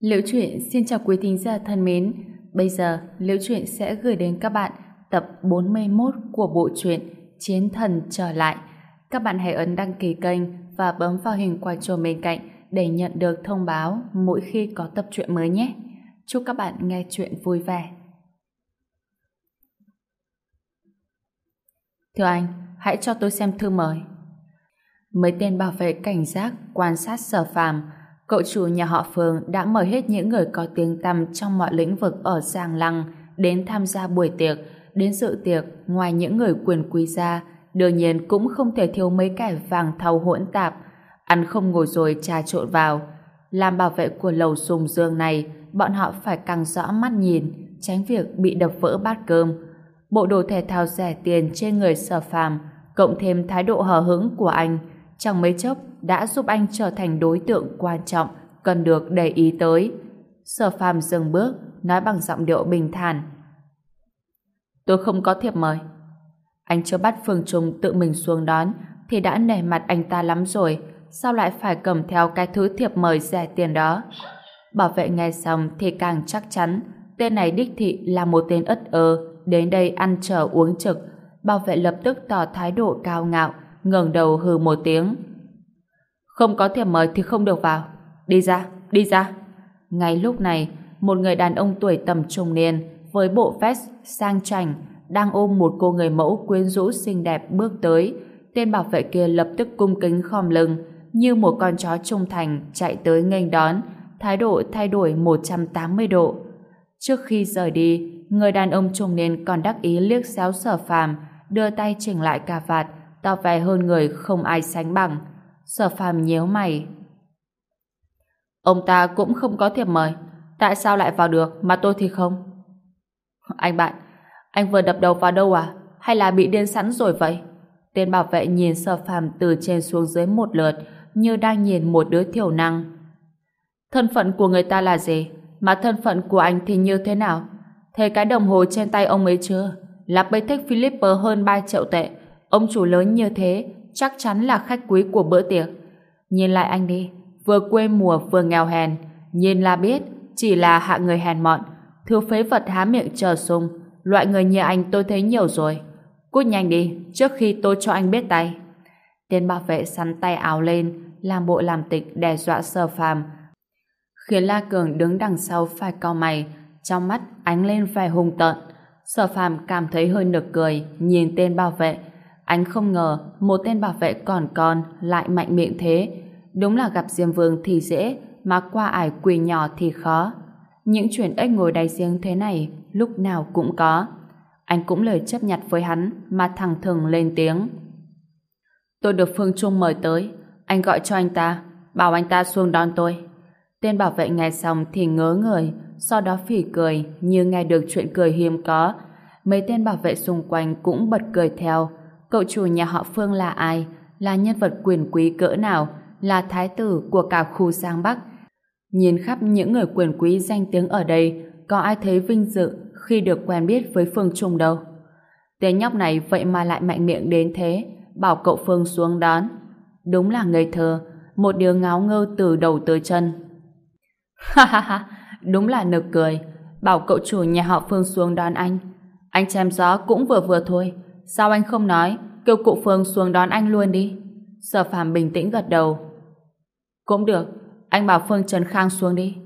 Liễu truyện xin chào quý thính giả thân mến. Bây giờ, Liễu truyện sẽ gửi đến các bạn tập 41 của bộ truyện Chiến thần trở lại. Các bạn hãy ấn đăng ký kênh và bấm vào hình quả chuông bên cạnh để nhận được thông báo mỗi khi có tập truyện mới nhé. Chúc các bạn nghe truyện vui vẻ. Thưa anh, hãy cho tôi xem thư mời. Mấy tên bảo vệ cảnh giác quan sát sở phàm Cậu chủ nhà họ Phương đã mời hết những người có tiếng tăm trong mọi lĩnh vực ở Giang Lăng đến tham gia buổi tiệc. Đến dự tiệc, ngoài những người quyền quý gia, đương nhiên cũng không thể thiếu mấy kẻ vàng thau hỗn tạp. Ăn không ngồi rồi trà trộn vào. Làm bảo vệ của lầu sùng dương này, bọn họ phải càng rõ mắt nhìn, tránh việc bị đập vỡ bát cơm. Bộ đồ thể thao rẻ tiền trên người sở phàm, cộng thêm thái độ hờ hững của anh, trong mấy chốc đã giúp anh trở thành đối tượng quan trọng cần được để ý tới. Sở phàm dừng bước, nói bằng giọng điệu bình thản. Tôi không có thiệp mời. Anh chưa bắt Phương Trung tự mình xuống đón thì đã nể mặt anh ta lắm rồi. Sao lại phải cầm theo cái thứ thiệp mời rẻ tiền đó? Bảo vệ nghe xong thì càng chắc chắn tên này đích thị là một tên ất ơ đến đây ăn chờ uống trực. Bảo vệ lập tức tỏ thái độ cao ngạo ngẩng đầu hừ một tiếng. Không có thiệp mời thì không được vào. Đi ra, đi ra. Ngay lúc này, một người đàn ông tuổi tầm trung niên với bộ vest sang chảnh đang ôm một cô người mẫu quyến rũ xinh đẹp bước tới. Tên bảo vệ kia lập tức cung kính khom lưng như một con chó trung thành chạy tới nghênh đón thái độ thay đổi 180 độ. Trước khi rời đi, người đàn ông trung niên còn đắc ý liếc xéo sở phàm đưa tay chỉnh lại cà vạt tỏ vẻ hơn người không ai sánh bằng. Sở phàm nhíu mày. Ông ta cũng không có thiệp mời. Tại sao lại vào được mà tôi thì không? Anh bạn, anh vừa đập đầu vào đâu à? Hay là bị điên sẵn rồi vậy? Tên bảo vệ nhìn sở phàm từ trên xuống dưới một lượt như đang nhìn một đứa thiểu năng. Thân phận của người ta là gì? Mà thân phận của anh thì như thế nào? Thấy cái đồng hồ trên tay ông ấy chưa? Là beztek philipper hơn 3 triệu tệ Ông chủ lớn như thế chắc chắn là khách quý của bữa tiệc. Nhìn lại anh đi, vừa quê mùa vừa nghèo hèn, nhìn là biết chỉ là hạ người hèn mọn, thiếu phế vật há miệng chờ sung. Loại người như anh tôi thấy nhiều rồi. Cút nhanh đi, trước khi tôi cho anh biết tay. Tên bảo vệ sắn tay áo lên, làm bộ làm tịch đe dọa sơ phàm, khiến La Cường đứng đằng sau phải cau mày, trong mắt ánh lên vẻ hung tợn. Sở phàm cảm thấy hơi nực cười, nhìn tên bảo vệ, anh không ngờ một tên bảo vệ còn con lại mạnh miệng thế. Đúng là gặp Diêm Vương thì dễ, mà qua ải quỳ nhỏ thì khó. Những chuyện ếch ngồi đáy giếng thế này lúc nào cũng có. Anh cũng lời chấp nhặt với hắn mà thẳng thừng lên tiếng. Tôi được Phương Trung mời tới. Anh gọi cho anh ta, bảo anh ta xuống đón tôi. Tên bảo vệ nghe xong thì ngớ người, sau đó phỉ cười như nghe được chuyện cười hiếm có. Mấy tên bảo vệ xung quanh cũng bật cười theo, Cậu chủ nhà họ Phương là ai? Là nhân vật quyền quý cỡ nào? Là thái tử của cả khu Giang Bắc? Nhìn khắp những người quyền quý danh tiếng ở đây, có ai thấy vinh dự khi được quen biết với Phương Trung đâu? Tên nhóc này vậy mà lại mạnh miệng đến thế, bảo cậu Phương xuống đón. Đúng là ngây thơ, một đứa ngáo ngơ từ đầu tới chân. Ha ha ha, đúng là nực cười, bảo cậu chủ nhà họ Phương xuống đón anh. Anh chém gió cũng vừa vừa thôi, Sao anh không nói, kêu cụ Phương xuống đón anh luôn đi. Sở phàm bình tĩnh gật đầu. Cũng được, anh bảo Phương Trần Khang xuống đi.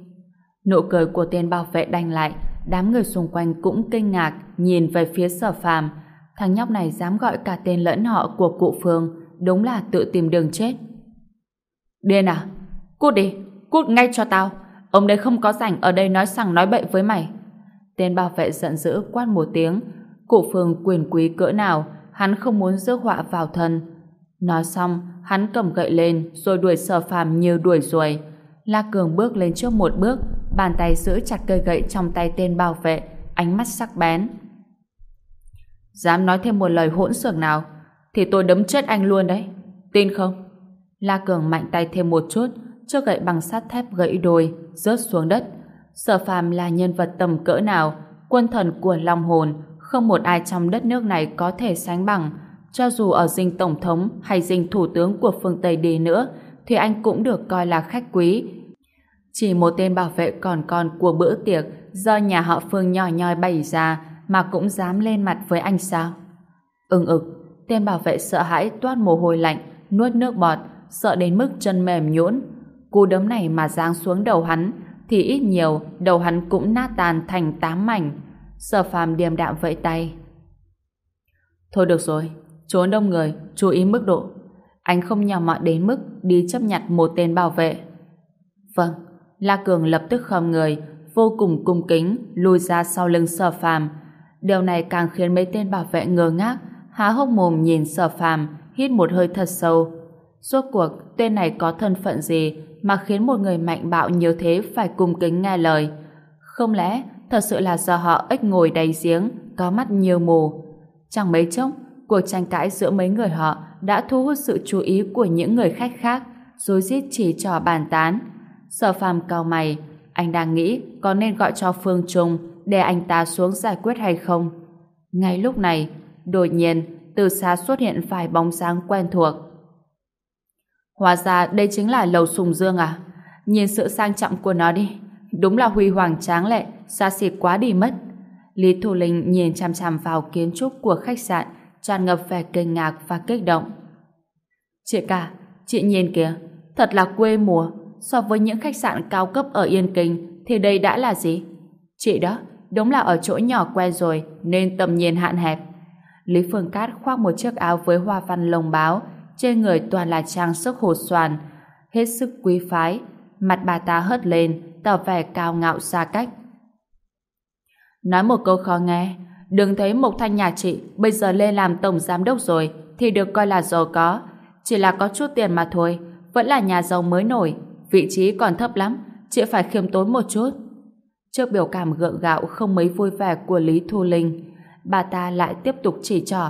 Nụ cười của tên bảo vệ đành lại, đám người xung quanh cũng kinh ngạc nhìn về phía sở phàm. Thằng nhóc này dám gọi cả tên lẫn họ của cụ Phương, đúng là tự tìm đường chết. Điên à? Cút đi, cút ngay cho tao. Ông đây không có rảnh ở đây nói sằng nói bậy với mày. Tên bảo vệ giận dữ quát một tiếng, cổ phường quyền quý cỡ nào, hắn không muốn rước họa vào thân. Nói xong, hắn cầm gậy lên rồi đuổi sở phàm như đuổi ruồi. La Cường bước lên trước một bước, bàn tay giữ chặt cây gậy trong tay tên bảo vệ, ánh mắt sắc bén. Dám nói thêm một lời hỗn xược nào, thì tôi đấm chết anh luôn đấy. Tin không? La Cường mạnh tay thêm một chút, cho gậy bằng sắt thép gãy đôi, rớt xuống đất. Sở phàm là nhân vật tầm cỡ nào, quân thần của Long Hồn, không một ai trong đất nước này có thể sánh bằng. Cho dù ở dinh tổng thống hay dinh thủ tướng của phương Tây đi nữa, thì anh cũng được coi là khách quý. Chỉ một tên bảo vệ còn con của bữa tiệc do nhà họ Phương nhỏ nhoi bày ra mà cũng dám lên mặt với anh sao? Ưng ực, tên bảo vệ sợ hãi toát mồ hôi lạnh, nuốt nước bọt, sợ đến mức chân mềm nhũn. Cú đấm này mà giáng xuống đầu hắn, thì ít nhiều đầu hắn cũng nát tan thành tám mảnh. Sở phàm điềm đạm vẫy tay. Thôi được rồi, trốn đông người, chú ý mức độ. Anh không nhỏ mọn đến mức đi chấp nhặt một tên bảo vệ. Vâng, La Cường lập tức khom người, vô cùng cung kính, lùi ra sau lưng sở phàm. Điều này càng khiến mấy tên bảo vệ ngơ ngác, há hốc mồm nhìn sở phàm, hít một hơi thật sâu. Suốt cuộc, tên này có thân phận gì mà khiến một người mạnh bạo như thế phải cung kính nghe lời? Không lẽ thật sự là do họ ếch ngồi đầy giếng, có mắt nhiều mù? Chẳng mấy chốc, cuộc tranh cãi giữa mấy người họ đã thu hút sự chú ý của những người khách khác, rồi giết chỉ trò bàn tán. Sở phàm cao mày, anh đang nghĩ có nên gọi cho Phương Trung để anh ta xuống giải quyết hay không. Ngay lúc này, đột nhiên, từ xa xuất hiện vài bóng sáng quen thuộc. Hóa ra đây chính là lầu sùng dương à? Nhìn sự sang trọng của nó đi. Đúng là huy hoàng tráng lệ, xa xịt quá đi mất. Lý Thu Linh nhìn chăm chăm vào kiến trúc của khách sạn, tràn ngập vẻ kinh ngạc và kích động. Chị cả, chị nhìn kìa, thật là quê mùa. So với những khách sạn cao cấp ở Yên Kinh, thì đây đã là gì? Chị đó, đúng là ở chỗ nhỏ quen rồi, nên tầm nhìn hạn hẹp. Lý Phương Cát khoác một chiếc áo với hoa văn lồng báo, trên người toàn là trang sức hồ xoàn, hết sức quý phái. Mặt bà ta hất lên, tỏ vẻ cao ngạo xa cách. Nói một câu khó nghe, đừng thấy Mộc Thanh nhà chị bây giờ lên làm tổng giám đốc rồi thì được coi là giàu có, chỉ là có chút tiền mà thôi, vẫn là nhà giàu mới nổi, vị trí còn thấp lắm, chị phải khiêm tốn một chút. Trước biểu cảm gượng gạo không mấy vui vẻ của Lý Thu Linh, bà ta lại tiếp tục chỉ trỏ.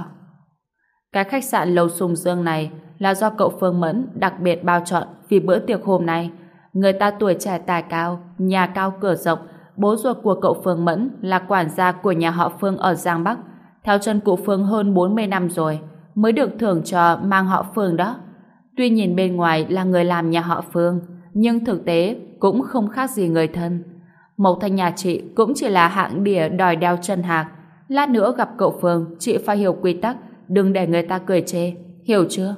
Cái khách sạn lầu sùng dương này là do cậu Phương Mẫn đặc biệt bao chọn vì bữa tiệc hôm nay. Người ta tuổi trẻ tài cao, nhà cao cửa rộng, bố ruột của cậu Phương Mẫn là quản gia của nhà họ Phương ở Giang Bắc. Theo chân cụ Phương hơn 40 năm rồi, mới được thưởng cho mang họ Phương đó. Tuy nhìn bên ngoài là người làm nhà họ Phương, nhưng thực tế cũng không khác gì người thân. Mộc Thanh nhà chị cũng chỉ là hạng đỉa đòi đeo chân hạc. Lát nữa gặp cậu Phương, chị phải hiểu quy tắc, đừng để người ta cười chê. Hiểu chưa?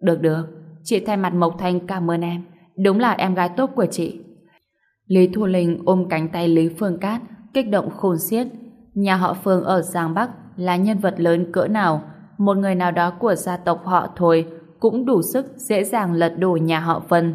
Được được, chị thay mặt Mộc Thanh cảm ơn em. Đúng là em gái tốt của chị. Lý Thu Linh ôm cánh tay Lý Phương Cát, kích động khôn xiết. Nhà họ Phương ở Giang Bắc là nhân vật lớn cỡ nào, một người nào đó của gia tộc họ thôi cũng đủ sức dễ dàng lật đổ nhà họ Vân.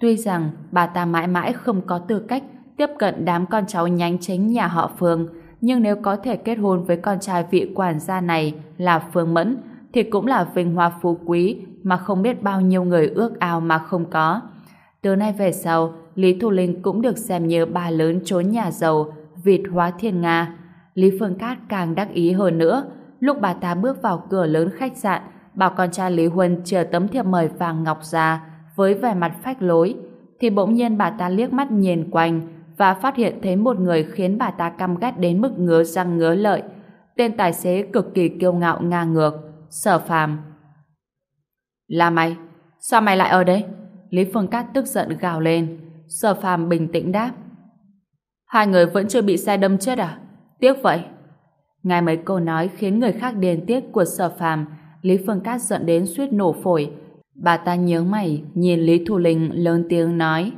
Tuy rằng bà ta mãi mãi không có tư cách tiếp cận đám con cháu nhánh chính nhà họ Phương, nhưng nếu có thể kết hôn với con trai vị quản gia này là Phương Mẫn, thì cũng là vinh hoa phú quý mà không biết bao nhiêu người ước ao mà không có. Từ nay về sau, Lý Thu Linh cũng được xem như bà lớn trốn nhà giàu, vịt hóa thiên Nga. Lý Phương Cát càng đắc ý hơn nữa. Lúc bà ta bước vào cửa lớn khách sạn, bảo con trai Lý Huân chờ tấm thiệp mời vàng ngọc ra với vẻ mặt phách lối, thì bỗng nhiên bà ta liếc mắt nhìn quanh và phát hiện thấy một người khiến bà ta căm ghét đến mức ngứa răng ngứa lợi. Tên tài xế cực kỳ kiêu ngạo ngang ngược, sở phàm. Là mày? Sao mày lại ở đây? Lý Phương Cát tức giận gào lên. Sở phàm bình tĩnh đáp. Hai người vẫn chưa bị xe đâm chết à? Tiếc vậy. Ngay mấy câu nói khiến người khác điền tiếc của sở phàm Lý Phương Cát giận đến suýt nổ phổi. Bà ta nhớ mày, nhìn Lý Thu Linh lớn tiếng nói.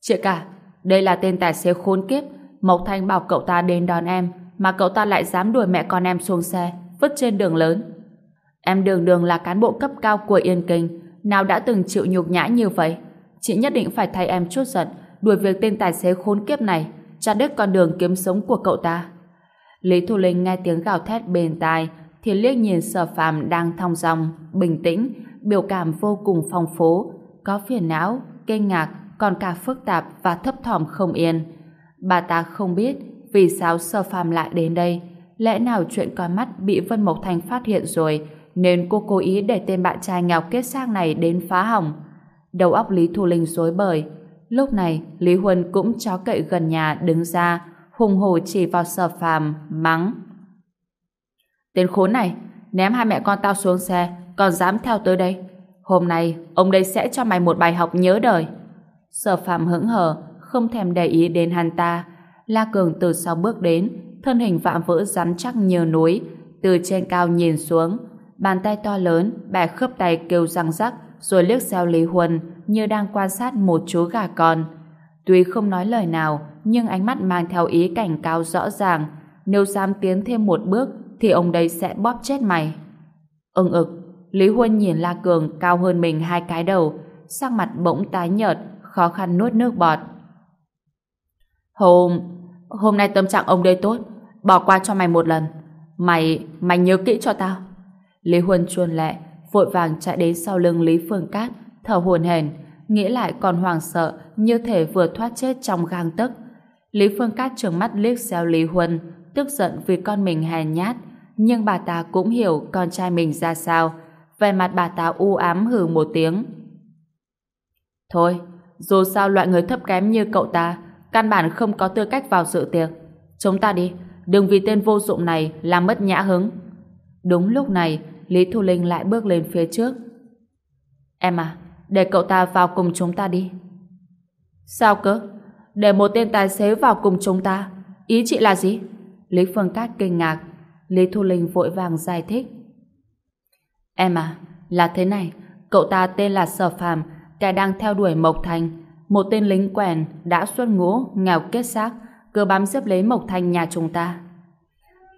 Chị cả, đây là tên tài xế khốn kiếp. Mộc Thanh bảo cậu ta đến đón em, mà cậu ta lại dám đuổi mẹ con em xuống xe, vứt trên đường lớn. Em đường đường là cán bộ cấp cao của Yên Kinh, nào đã từng chịu nhục nhã như vậy. Chị nhất định phải thay em chút giận, đuổi việc tên tài xế khốn kiếp này, chặt đứt con đường kiếm sống của cậu ta. Lý Thu Linh nghe tiếng gào thét bên tai, thì liếc nhìn sở phàm đang thong dong, bình tĩnh, biểu cảm vô cùng phong phú, có phiền não, kinh ngạc, còn cả phức tạp và thấp thỏm không yên. Bà ta không biết vì sao sở phàm lại đến đây. Lẽ nào chuyện con mắt bị Vân Mộc Thành phát hiện rồi, nên cô cố ý để tên bạn trai nghèo kết xác này đến phá hỏng. Đầu óc Lý Thu Linh rối bời. Lúc này, Lý Huân cũng chó cậy gần nhà đứng ra, hùng hổ chỉ vào sở phàm, mắng. Tên khốn này, ném hai mẹ con tao xuống xe, còn dám theo tới đây. Hôm nay, ông đây sẽ cho mày một bài học nhớ đời. Sở Phạm hững hờ, không thèm để ý đến hắn ta. La Cường từ sau bước đến, thân hình vạm vỡ rắn chắc như núi, từ trên cao nhìn xuống, bàn tay to lớn bẻ khớp tay kêu răng rắc, rồi liếc xéo Lý Huân như đang quan sát một chú gà con. Tuy không nói lời nào, nhưng ánh mắt mang theo ý cảnh cáo rõ ràng, nếu dám tiến thêm một bước thì ông đây sẽ bóp chết mày. Ưng ực, Lý Huân nhìn La Cường cao hơn mình hai cái đầu, sắc mặt bỗng tái nhợt, khó khăn nuốt nước bọt. Hôm... hôm nay tâm trạng ông đây tốt, bỏ qua cho mày một lần. Mày... mày nhớ kỹ cho tao. Lý Huân chuồn lẹ, vội vàng chạy đến sau lưng Lý Phương Cát, thở hồn hển, nghĩ lại còn hoảng sợ như thể vừa thoát chết trong gang tấc. Lý Phương Cát trừng mắt liếc xéo Lý Huân, tức giận vì con mình hèn nhát, nhưng bà ta cũng hiểu con trai mình ra sao. Về mặt bà ta u ám hừ một tiếng. Thôi, dù sao loại người thấp kém như cậu ta, căn bản không có tư cách vào sự tiệc. Chúng ta đi, đừng vì tên vô dụng này làm mất nhã hứng. Đúng lúc này, Lý Thu Linh lại bước lên phía trước. Em à, để cậu ta vào cùng chúng ta đi. Sao cơ? Để một tên tài xế vào cùng chúng ta? Ý chị là gì? Lý Phương Cát kinh ngạc. Lý Thu Linh vội vàng giải thích. Em à, là thế này. Cậu ta tên là Sở Phàm, kẻ đang theo đuổi Mộc Thành. Một tên lính quèn đã xuất ngũ, nghèo kết xác, cứ bám xếp lấy Mộc Thành nhà chúng ta.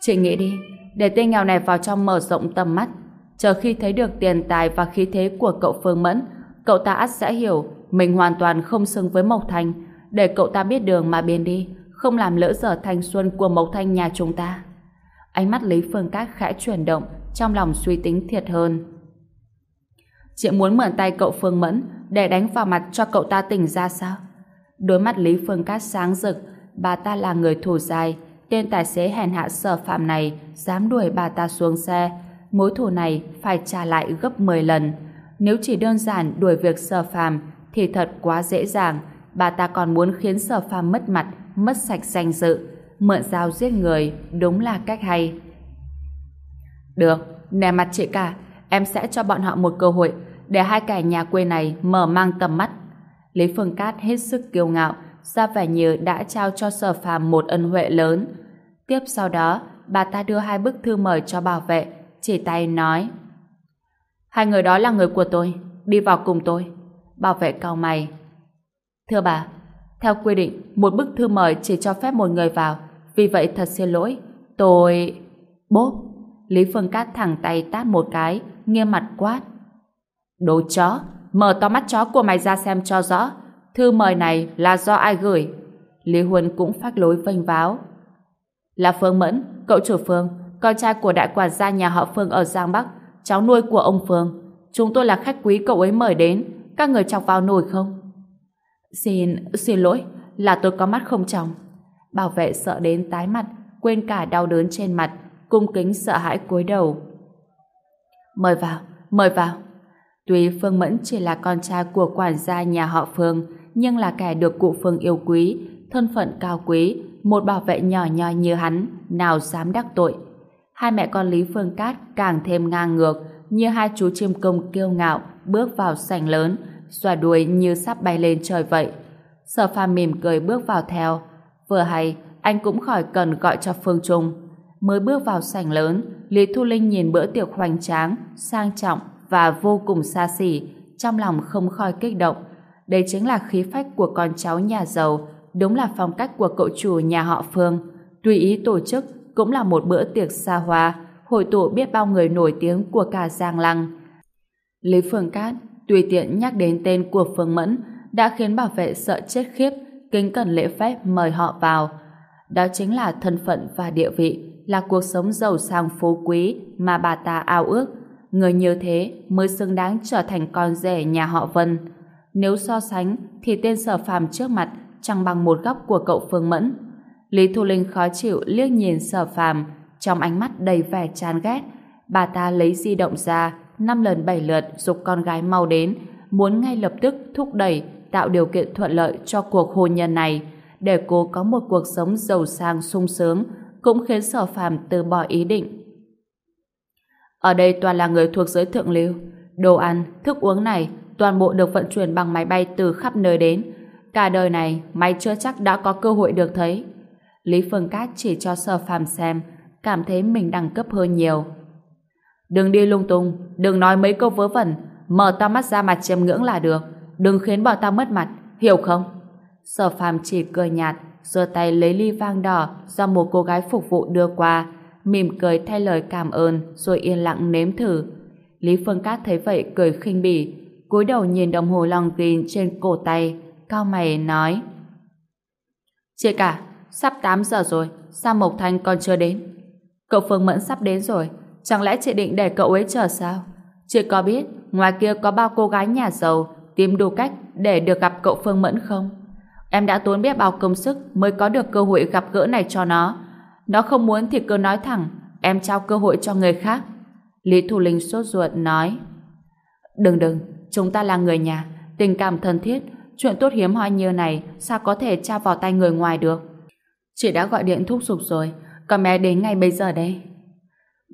Chị nghĩ đi, để tên nghèo này vào trong mở rộng tầm mắt. Chờ khi thấy được tiền tài và khí thế của cậu Phương Mẫn, cậu ta ắt sẽ hiểu mình hoàn toàn không xứng với Mộc Thành, để cậu ta biết đường mà biến đi, không làm lỡ giờ thanh xuân của Mộc Thanh nhà chúng ta. Ánh mắt Lý Phương Cát khẽ chuyển động, trong lòng suy tính thiệt hơn. Chị muốn mượn tay cậu Phương Mẫn để đánh vào mặt cho cậu ta tỉnh ra sao? Đôi mắt Lý Phương Cát sáng rực, bà ta là người thủ dài, tên tài xế hèn hạ sở phạm này dám đuổi bà ta xuống xe. Mối thù này phải trả lại gấp 10 lần. Nếu chỉ đơn giản đuổi việc sở phàm thì thật quá dễ dàng. Bà ta còn muốn khiến sở phàm mất mặt, mất sạch danh dự. Mượn dao giết người đúng là cách hay. Được, nè mặt chị cả, em sẽ cho bọn họ một cơ hội để hai kẻ nhà quê này mở mang tầm mắt. Lý Phương Cát hết sức kiêu ngạo, ra vẻ như đã trao cho sở phàm một ân huệ lớn. Tiếp sau đó, bà ta đưa hai bức thư mời cho bảo vệ, chỉ tay nói. Hai người đó là người của tôi, đi vào cùng tôi. Bảo vệ cao mày. Thưa bà, theo quy định, một bức thư mời chỉ cho phép một người vào, vì vậy thật xin lỗi. Tôi... Bốp! Lý Phương Cát thẳng tay tát một cái, nghiêm mặt quát. Đồ chó! Mở to mắt chó của mày ra xem cho rõ. Thư mời này là do ai gửi? Lý Huân cũng phát lối vênh váo. Là Phương Mẫn, cậu chủ Phương, con trai của đại quản gia nhà họ Phương ở Giang Bắc, cháu nuôi của ông Phương. Chúng tôi là khách quý cậu ấy mời đến, các người chọc vào nồi không? Xin, xin lỗi, là tôi có mắt không trong. Bảo vệ sợ đến tái mặt, quên cả đau đớn trên mặt, cung kính sợ hãi cúi đầu. Mời vào, mời vào. Tuy Phương Mẫn chỉ là con trai của quản gia nhà họ Phương, nhưng là kẻ được cụ Phương yêu quý, thân phận cao quý, một bảo vệ nhỏ nhoi như hắn, nào dám đắc tội. Hai mẹ con Lý Phương Cát càng thêm ngang ngược, như hai chú chim công kiêu ngạo bước vào sảnh lớn, xòa đuôi như sắp bay lên trời vậy. Sở phàm mỉm cười bước vào theo. Vừa hay, anh cũng khỏi cần gọi cho Phương Trung. Mới bước vào sảnh lớn, Lý Thu Linh nhìn bữa tiệc hoành tráng, sang trọng và vô cùng xa xỉ, trong lòng không khỏi kích động. Đây chính là khí phách của con cháu nhà giàu, đúng là phong cách của cậu chủ nhà họ Phương. Tùy ý tổ chức cũng là một bữa tiệc xa hoa, hội tụ biết bao người nổi tiếng của cả Giang Lăng. Lý Phương Cát tùy tiện nhắc đến tên của Phương Mẫn đã khiến bảo vệ sợ chết khiếp, kính cẩn lễ phép mời họ vào. Đó chính là thân phận và địa vị, là cuộc sống giàu sang phú quý mà bà ta ao ước. Người như thế mới xứng đáng trở thành con rể nhà họ Vân. Nếu so sánh thì tên sở phàm trước mặt chẳng bằng một góc của cậu Phương Mẫn. Lý Thu Linh khó chịu liếc nhìn sở phàm trong ánh mắt đầy vẻ chán ghét. Bà ta lấy di động ra năm lần bảy lượt dục con gái mau đến muốn ngay lập tức thúc đẩy tạo điều kiện thuận lợi cho cuộc hôn nhân này để cô có một cuộc sống giàu sang sung sướng cũng khiến sở phàm từ bỏ ý định. Ở đây toàn là người thuộc giới thượng lưu. Đồ ăn, thức uống này toàn bộ được vận chuyển bằng máy bay từ khắp nơi đến. Cả đời này, mày chưa chắc đã có cơ hội được thấy. Lý Phương Cát chỉ cho Sở Phàm xem, cảm thấy mình đẳng cấp hơn nhiều. Đừng đi lung tung, đừng nói mấy câu vớ vẩn, mở to mắt ra mặt chiêm ngưỡng là được, đừng khiến bọn tao mất mặt, hiểu không? Sở Phàm chỉ cười nhạt, giơ tay lấy ly vang đỏ do một cô gái phục vụ đưa qua, mỉm cười thay lời cảm ơn rồi yên lặng nếm thử. Lý Phương Cát thấy vậy cười khinh bỉ, cúi đầu nhìn đồng hồ lòng ghin trên cổ tay, cao mày nói Chị cả, sắp 8 giờ rồi, sao Mộc Thanh còn chưa đến? Cậu Phương Mẫn sắp đến rồi, chẳng lẽ chị định để cậu ấy chờ sao? Chị có biết ngoài kia có bao cô gái nhà giàu tìm đủ cách để được gặp cậu Phương Mẫn không? Em đã tốn biết bao công sức mới có được cơ hội gặp gỡ này cho nó. Nó không muốn thì cứ nói thẳng, em trao cơ hội cho người khác. Lý Thủ Linh sốt ruột nói Đừng đừng, chúng ta là người nhà, tình cảm thân thiết, chuyện tốt hiếm hoi như này sao có thể trao vào tay người ngoài được. Chị đã gọi điện thúc giục rồi, con bé đến ngay bây giờ đây.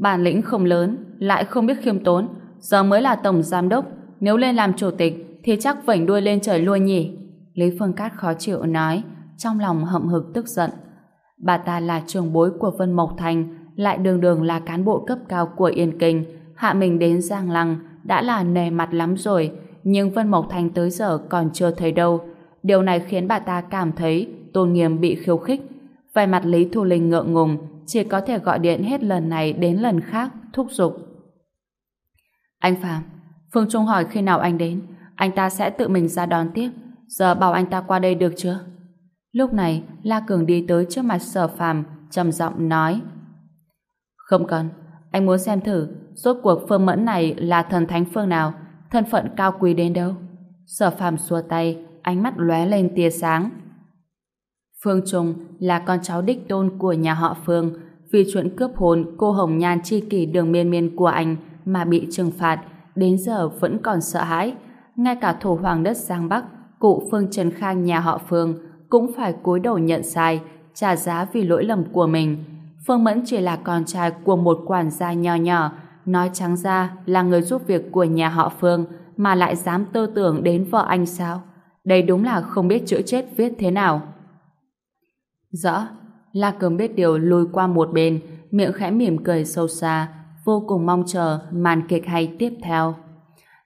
Bản lĩnh không lớn, lại không biết khiêm tốn, giờ mới là tổng giám đốc, nếu lên làm chủ tịch thì chắc vảnh đuôi lên trời luôn nhỉ. Lý Phương Cát khó chịu nói, trong lòng hậm hực tức giận. Bà ta là trường bối của Vân Mộc Thành, lại đường đường là cán bộ cấp cao của Yên Kinh, hạ mình đến Giang Lăng, đã là nề mặt lắm rồi, nhưng Vân Mộc Thành tới giờ còn chưa thấy đâu. Điều này khiến bà ta cảm thấy tôn nghiêm bị khiêu khích. Về mặt Lý Thu Linh ngượng ngùng, chỉ có thể gọi điện hết lần này đến lần khác, thúc giục. Anh Phạm, Phương Trung hỏi khi nào anh đến, anh ta sẽ tự mình ra đón tiếp. Giờ bảo anh ta qua đây được chưa? Lúc này, La Cường đi tới trước mặt sở phàm, trầm giọng nói. Không cần, anh muốn xem thử, rốt cuộc phương mẫn này là thần thánh phương nào, thân phận cao quý đến đâu. Sở phàm xua tay, ánh mắt lóe lên tia sáng. Phương Trung là con cháu đích tôn của nhà họ Phương, vì chuyện cướp hồn cô Hồng Nhan chi kỷ đường miên miên của anh mà bị trừng phạt, đến giờ vẫn còn sợ hãi. Ngay cả thổ hoàng đất Giang Bắc, cụ Phương Trần Khang nhà họ Phương cũng phải cúi đầu nhận sai, trả giá vì lỗi lầm của mình. Phương Mẫn chỉ là con trai của một quản gia nhỏ nhỏ, nói trắng ra là người giúp việc của nhà họ Phương mà lại dám tư tưởng đến vợ anh sao? Đây đúng là không biết chữ chết viết thế nào. Rõ, La Cường biết điều lùi qua một bên, miệng khẽ mỉm cười sâu xa, vô cùng mong chờ màn kịch hay tiếp theo.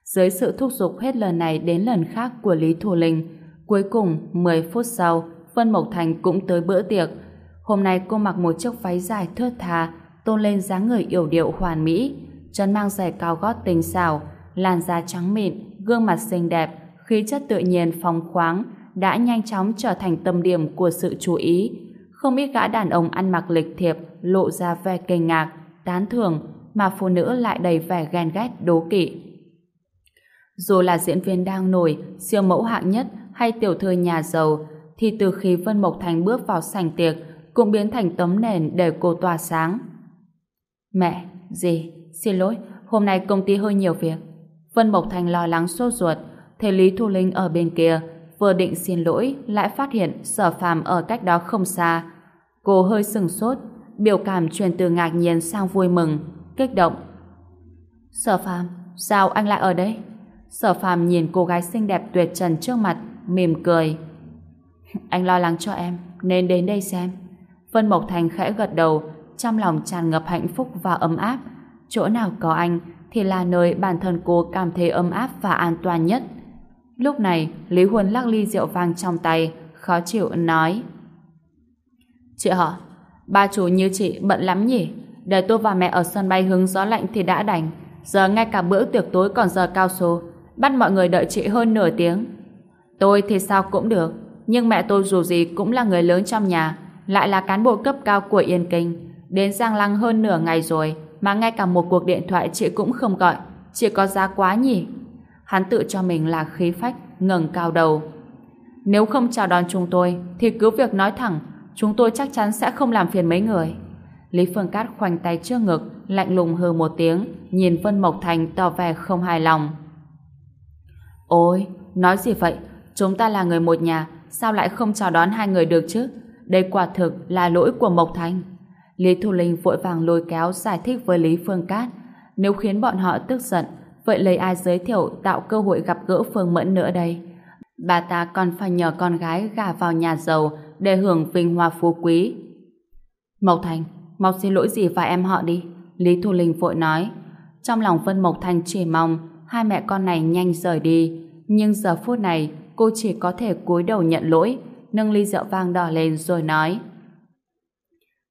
Dưới sự thúc giục hết lần này đến lần khác của Lý Thù Linh, cuối cùng 10 phút sau, Vân Mộc Thành cũng tới bữa tiệc. Hôm nay cô mặc một chiếc váy dài thướt tha, tôn lên dáng người yểu điệu hoàn mỹ, chân mang giày cao gót tinh xảo, làn da trắng mịn, gương mặt xinh đẹp, khí chất tự nhiên phong khoáng, đã nhanh chóng trở thành tâm điểm của sự chú ý. Không ít gã đàn ông ăn mặc lịch thiệp, lộ ra vẻ kinh ngạc, tán thưởng, mà phụ nữ lại đầy vẻ ghen ghét đố kỵ. Dù là diễn viên đang nổi, siêu mẫu hạng nhất hay tiểu thư nhà giàu, thì từ khi Vân Mộc Thành bước vào sảnh tiệc, cũng biến thành tấm nền để cô tỏa sáng. Mẹ, gì, xin lỗi, hôm nay công ty hơi nhiều việc. Vân Mộc Thành lo lắng sốt ruột, thấy Lý Thu Linh ở bên kia, vừa định xin lỗi, lại phát hiện sở phàm ở cách đó không xa. Cô hơi sừng sốt, biểu cảm truyền từ ngạc nhiên sang vui mừng, kích động. Sở phàm, sao anh lại ở đây? Sở phàm nhìn cô gái xinh đẹp tuyệt trần trước mặt, mỉm cười. Anh lo lắng cho em, nên đến đây xem. Vân Mộc Thành khẽ gật đầu, trong lòng tràn ngập hạnh phúc và ấm áp. Chỗ nào có anh, thì là nơi bản thân cô cảm thấy ấm áp và an toàn nhất. Lúc này, Lý Huân lắc ly rượu vang trong tay, khó chịu nói. Chị họ, ba chủ như chị bận lắm nhỉ? Để tôi và mẹ ở sân bay hứng gió lạnh thì đã đành. Giờ ngay cả bữa tiệc tối còn giờ cao số bắt mọi người đợi chị hơn nửa tiếng. Tôi thì sao cũng được, nhưng mẹ tôi dù gì cũng là người lớn trong nhà, lại là cán bộ cấp cao của Yên Kinh. Đến Giang Lăng hơn nửa ngày rồi, mà ngay cả một cuộc điện thoại chị cũng không gọi. Chị có giá quá nhỉ? Hắn tự cho mình là khí phách, ngẩng cao đầu. Nếu không chào đón chúng tôi, thì cứ việc nói thẳng, chúng tôi chắc chắn sẽ không làm phiền mấy người. Lý Phương Cát khoanh tay trước ngực, lạnh lùng hừ một tiếng, nhìn Vân Mộc Thành tỏ vẻ không hài lòng. Ôi, nói gì vậy? Chúng ta là người một nhà, sao lại không chào đón hai người được chứ? Đây quả thực là lỗi của Mộc Thành. Lý Thu Linh vội vàng lôi kéo giải thích với Lý Phương Cát. Nếu khiến bọn họ tức giận, vậy lấy ai giới thiệu tạo cơ hội gặp gỡ Phương Mẫn nữa đây? Bà ta còn phải nhờ con gái gả vào nhà giàu để hưởng vinh hoa phú quý. Mộc Thành, mau xin lỗi gì và em họ đi. Lý Thu Linh vội nói. Trong lòng Vân Mộc Thành chỉ mong hai mẹ con này nhanh rời đi. Nhưng giờ phút này cô chỉ có thể cúi đầu nhận lỗi, nâng ly rượu vang đỏ lên rồi nói.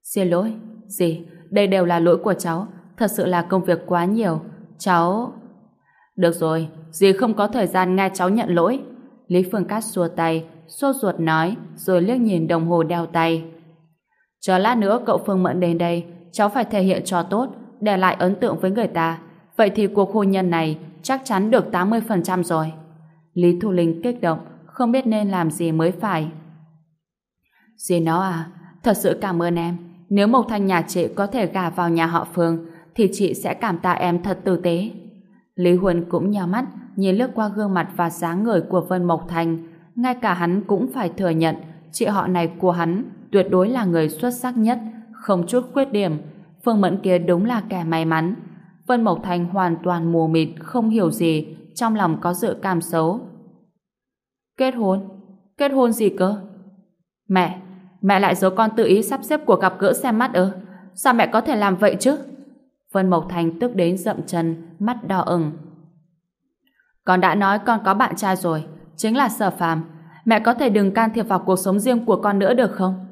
Xin lỗi, gì, đây đều là lỗi của cháu, thật sự là công việc quá nhiều. Cháu... Được rồi, dì không có thời gian nghe cháu nhận lỗi. Lý Phương Cát xua tay, sốt ruột nói, rồi liếc nhìn đồng hồ đeo tay. Chờ lát nữa cậu Phương Mẫn đến đây, cháu phải thể hiện cho tốt, để lại ấn tượng với người ta. Vậy thì cuộc hôn nhân này chắc chắn được 80% rồi. Lý Thu Linh kích động, không biết nên làm gì mới phải. Dì nó à, thật sự cảm ơn em. Nếu Mộc Thanh nhà chị có thể gả vào nhà họ Phương, thì chị sẽ cảm tạ em thật tử tế. Lý Huân cũng nhào mắt, nhìn lướt qua gương mặt và dáng người của Vân Mộc Thành. Ngay cả hắn cũng phải thừa nhận, chị họ này của hắn tuyệt đối là người xuất sắc nhất, không chút khuyết điểm. Phương Mẫn kia đúng là kẻ may mắn. Vân Mộc Thành hoàn toàn mù mịt, không hiểu gì, trong lòng có dự cảm xấu. Kết hôn? Kết hôn gì cơ? Mẹ, mẹ lại giấu con tự ý sắp xếp cuộc gặp gỡ xem mắt ư? Sao mẹ có thể làm vậy chứ? Vân Mộc Thành tức đến dậm chân, mắt đỏ ửng. Con đã nói con có bạn trai rồi, chính là Sở Phàm. Mẹ có thể đừng can thiệp vào cuộc sống riêng của con nữa được không?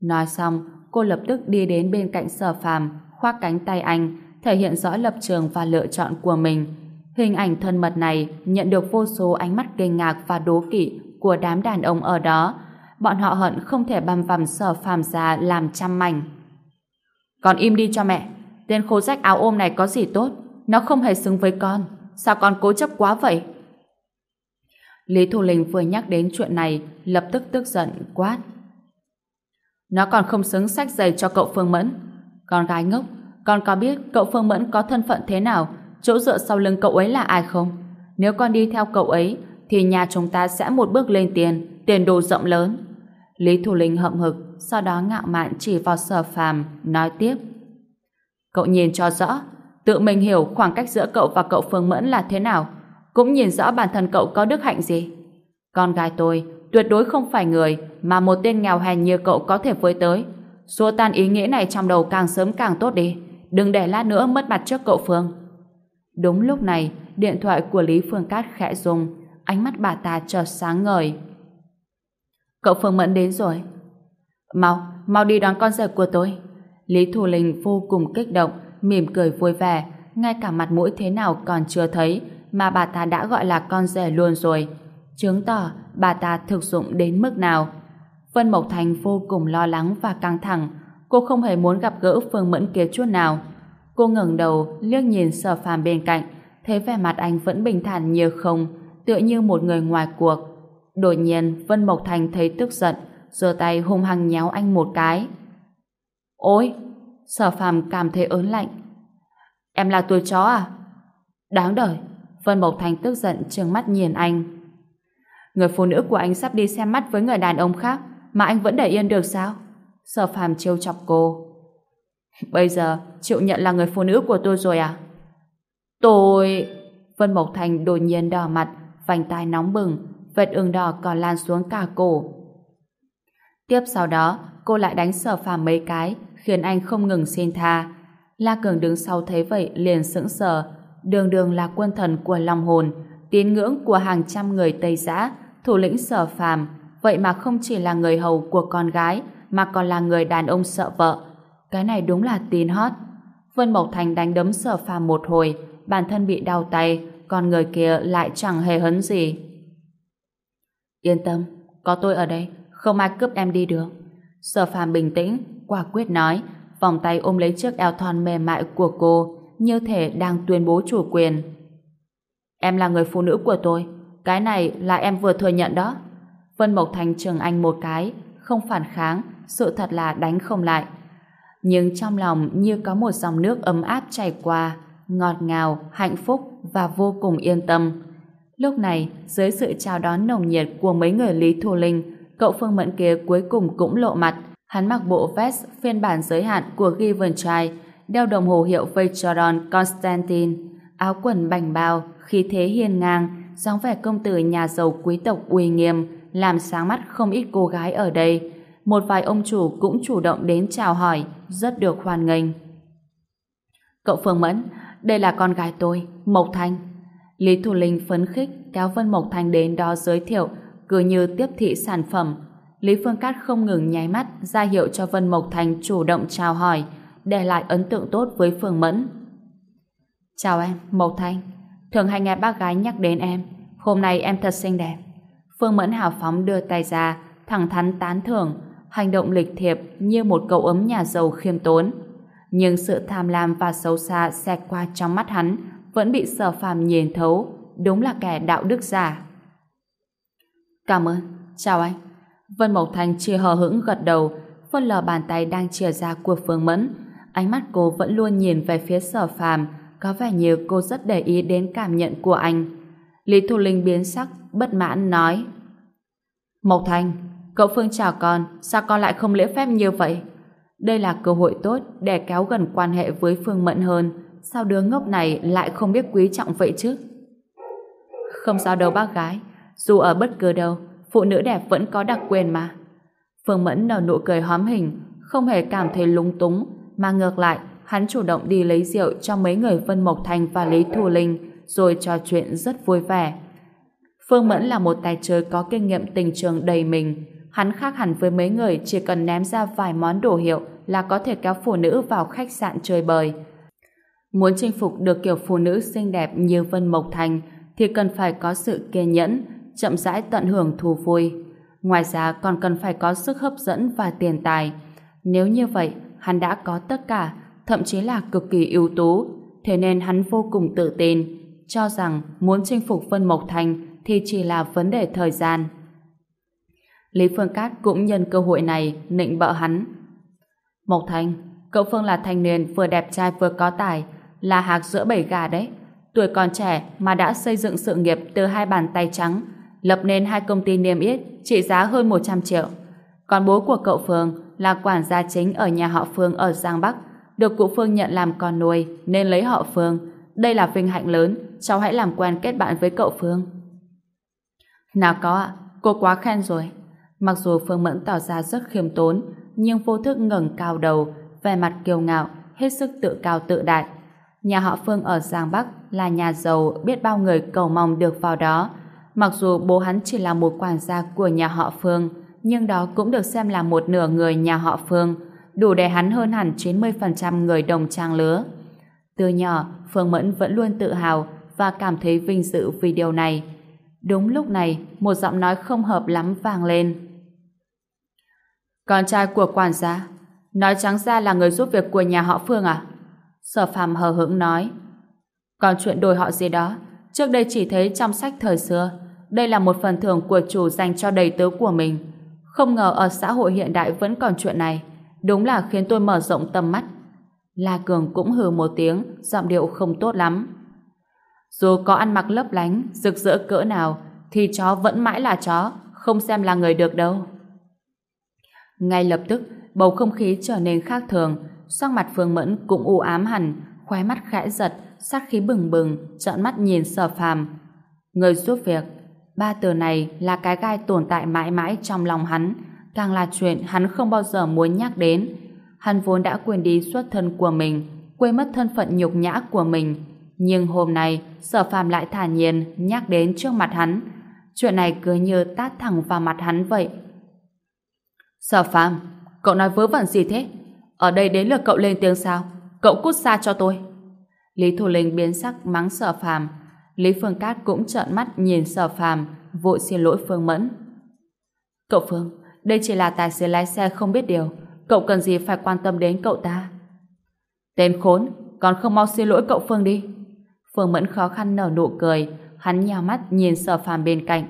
Nói xong, cô lập tức đi đến bên cạnh Sở Phàm, khoác cánh tay anh, thể hiện rõ lập trường và lựa chọn của mình. Hình ảnh thân mật này nhận được vô số ánh mắt kinh ngạc và đố kỵ của đám đàn ông ở đó. Bọn họ hận không thể băm vằm Sở Phàm ra làm trăm mảnh. Con im đi cho mẹ, tên khố rách áo ôm này có gì tốt? Nó không hề xứng với con. Sao con cố chấp quá vậy? Lý Thu Linh vừa nhắc đến chuyện này lập tức tức giận quát. Nó còn không xứng sách giày cho cậu Phương Mẫn. Con gái ngốc, con có biết cậu Phương Mẫn có thân phận thế nào, chỗ dựa sau lưng cậu ấy là ai không? Nếu con đi theo cậu ấy, thì nhà chúng ta sẽ một bước lên tiền, tiền đồ rộng lớn. Lý Thu Linh hậm hực, sau đó ngạo mạn chỉ vào sở phàm, nói tiếp. Cậu nhìn cho rõ, tự mình hiểu khoảng cách giữa cậu và cậu Phương Mẫn là thế nào, cũng nhìn rõ bản thân cậu có đức hạnh gì. Con gái tôi tuyệt đối không phải người mà một tên nghèo hèn như cậu có thể với tới. Xua tan ý nghĩa này trong đầu càng sớm càng tốt đi. Đừng để lát nữa mất mặt trước cậu Phương. Đúng lúc này, điện thoại của Lý Phương Cát khẽ rung, ánh mắt bà ta chợt sáng ngời. Cậu Phương Mẫn đến rồi. Mau, mau đi đón con rể của tôi. Lý Thù Linh vô cùng kích động, mỉm cười vui vẻ, ngay cả mặt mũi thế nào còn chưa thấy, mà bà ta đã gọi là con rể luôn rồi. Chứng tỏ bà ta thực dụng đến mức nào. Vân Mộc Thành vô cùng lo lắng và căng thẳng. Cô không hề muốn gặp gỡ Phương Mẫn kia chút nào. Cô ngẩng đầu, liếc nhìn sở phàm bên cạnh, thấy vẻ mặt anh vẫn bình thản như không, tựa như một người ngoài cuộc. Đột nhiên, Vân Mộc Thành thấy tức giận, giơ tay hung hăng nhéo anh một cái. Ôi! Sở phàm cảm thấy ớn lạnh. Em là tuổi chó à? Đáng đời! Vân Mộc Thành tức giận trừng mắt nhìn anh. Người phụ nữ của anh sắp đi xem mắt với người đàn ông khác mà anh vẫn để yên được sao? Sở phàm trêu chọc cô. Bây giờ chịu nhận là người phụ nữ của tôi rồi à? Tôi... Vân Mộc Thành đột nhiên đỏ mặt, vành tai nóng bừng, vệt ương đỏ còn lan xuống cả cổ. Tiếp sau đó, cô lại đánh sở phàm mấy cái, khiến anh không ngừng xin tha. La Cường đứng sau thấy vậy liền sững sờ, đường đường là quân thần của long hồn, tín ngưỡng của hàng trăm người Tây Giã, thủ lĩnh sở phàm, vậy mà không chỉ là người hầu của con gái, mà còn là người đàn ông sợ vợ. Cái này đúng là tin hót. Vân Mộc Thành đánh đấm sở phàm một hồi, bản thân bị đau tay, còn người kia lại chẳng hề hấn gì. Yên tâm, có tôi ở đây, không ai cướp em đi được. Sở phàm bình tĩnh, quả quyết nói, vòng tay ôm lấy chiếc eo thon mềm mại của cô, như thể đang tuyên bố chủ quyền. Em là người phụ nữ của tôi, cái này là em vừa thừa nhận đó. Vân Mộc Thành trường anh một cái, không phản kháng, sự thật là đánh không lại. Nhưng trong lòng như có một dòng nước ấm áp chảy qua, ngọt ngào, hạnh phúc và vô cùng yên tâm. Lúc này, dưới sự chào đón nồng nhiệt của mấy người Lý Thu Linh, cậu Phương Mẫn kia cuối cùng cũng lộ mặt. Hắn mặc bộ vest phiên bản giới hạn của Givenchy, đeo đồng hồ hiệu Vacheron Constantin, áo quần bành bao, khí thế hiên ngang, dáng vẻ công tử nhà giàu quý tộc uy nghiêm, làm sáng mắt không ít cô gái ở đây. Một vài ông chủ cũng chủ động đến chào hỏi, rất được hoan nghênh. Cậu Phương Mẫn, đây là con gái tôi, Mộc Thanh. Lý Thủ Linh phấn khích kéo Vân Mộc Thanh đến đó giới thiệu, cứ như tiếp thị sản phẩm. Lý Phương Cát không ngừng nháy mắt ra hiệu cho Vân Mộc Thanh chủ động chào hỏi, để lại ấn tượng tốt với Phương Mẫn. Chào em, Mộc Thanh. Thường hay nghe bác gái nhắc đến em. Hôm nay em thật xinh đẹp. Phương Mẫn hào phóng đưa tay ra, thẳng thắn tán thưởng, hành động lịch thiệp như một cậu ấm nhà giàu khiêm tốn. Nhưng sự tham lam và xấu xa xẹt qua trong mắt hắn vẫn bị sở phàm nhìn thấu, đúng là kẻ đạo đức giả. Cảm ơn, chào anh. Vân Mộc Thanh chia hờ hững gật đầu, phân lờ bàn tay đang chia ra của Phương Mẫn. Ánh mắt cô vẫn luôn nhìn về phía sở phàm, có vẻ như cô rất để ý đến cảm nhận của anh. Lý Thu Linh biến sắc, bất mãn nói. Mộc Thanh, cậu Phương chào con, sao con lại không lễ phép như vậy? Đây là cơ hội tốt để kéo gần quan hệ với Phương Mẫn hơn. Sao đứa ngốc này lại không biết quý trọng vậy chứ? Không sao đâu bác gái. Dù ở bất cứ đâu, phụ nữ đẹp vẫn có đặc quyền mà. Phương Mẫn nở nụ cười hóm hình, không hề cảm thấy lúng túng, mà ngược lại, hắn chủ động đi lấy rượu cho mấy người Vân Mộc Thành và Lý Thù Linh, rồi trò chuyện rất vui vẻ. Phương Mẫn là một tài chơi có kinh nghiệm tình trường đầy mình. Hắn khác hẳn với mấy người chỉ cần ném ra vài món đồ hiệu là có thể kéo phụ nữ vào khách sạn chơi bời. Muốn chinh phục được kiểu phụ nữ xinh đẹp như Vân Mộc Thành thì cần phải có sự kiên nhẫn, chậm rãi tận hưởng thú vui. Ngoài ra còn cần phải có sức hấp dẫn và tiền tài. Nếu như vậy, hắn đã có tất cả, thậm chí là cực kỳ ưu tú, thế nên hắn vô cùng tự tin, cho rằng muốn chinh phục Vân Mộc Thành thì chỉ là vấn đề thời gian. Lý Phương Cát cũng nhân cơ hội này nịnh bợ hắn. Mộc Thành, cậu Phương là thanh niên vừa đẹp trai vừa có tài, là hạc giữa bảy gà đấy. Tuổi còn trẻ mà đã xây dựng sự nghiệp từ hai bàn tay trắng, lập nên hai công ty niêm yết trị giá hơn 100 triệu. Còn bố của cậu Phương là quản gia chính ở nhà họ Phương ở Giang Bắc, được cụ Phương nhận làm con nuôi nên lấy họ Phương. Đây là vinh hạnh lớn, cháu hãy làm quen kết bạn với cậu Phương. Nào có ạ, cô quá khen rồi. Mặc dù Phương Mẫn tỏ ra rất khiêm tốn, nhưng vô thức ngẩng cao đầu, vẻ mặt kiêu ngạo, hết sức tự cao tự đại. Nhà họ Phương ở Giang Bắc là nhà giàu biết bao người cầu mong được vào đó. Mặc dù bố hắn chỉ là một quản gia của nhà họ Phương, nhưng đó cũng được xem là một nửa người nhà họ Phương, đủ để hắn hơn hẳn 90% người đồng trang lứa. Từ nhỏ, Phương Mẫn vẫn luôn tự hào và cảm thấy vinh dự vì điều này. Đúng lúc này, một giọng nói không hợp lắm vang lên. Con trai của quản gia, nói trắng ra là người giúp việc của nhà họ Phương à? Sở phàm hờ hững nói. Còn chuyện đổi họ gì đó, trước đây chỉ thấy trong sách thời xưa. Đây là một phần thưởng của chủ dành cho đầy tớ của mình. Không ngờ ở xã hội hiện đại vẫn còn chuyện này. Đúng là khiến tôi mở rộng tầm mắt. La Cường cũng hừ một tiếng, giọng điệu không tốt lắm. Dù có ăn mặc lấp lánh, rực rỡ cỡ nào, thì chó vẫn mãi là chó, không xem là người được đâu. Ngay lập tức, bầu không khí trở nên khác thường, sắc mặt Phương Mẫn cũng u ám hẳn, khóe mắt khẽ giật, sát khí bừng bừng, trợn mắt nhìn sở phàm. Người giúp việc, ba từ này là cái gai tồn tại mãi mãi trong lòng hắn, càng là chuyện hắn không bao giờ muốn nhắc đến. Hắn vốn đã quên đi xuất thân của mình, quên mất thân phận nhục nhã của mình. Nhưng hôm nay, sở phàm lại thả nhiên nhắc đến trước mặt hắn. Chuyện này cứ như tát thẳng vào mặt hắn vậy. Sở phàm, cậu nói vớ vẩn gì thế? Ở đây đến lượt cậu lên tiếng sao? Cậu cút xa cho tôi. Lý Thủ Linh biến sắc mắng sở phàm. Lý Phương Cát cũng trợn mắt nhìn sở phàm, vội xin lỗi Phương Mẫn. Cậu Phương, đây chỉ là tài xế lái xe không biết điều. Cậu cần gì phải quan tâm đến cậu ta? Tên khốn, còn không mau xin lỗi cậu Phương đi. Phương Mẫn khó khăn nở nụ cười, hắn nhào mắt nhìn sở phàm bên cạnh.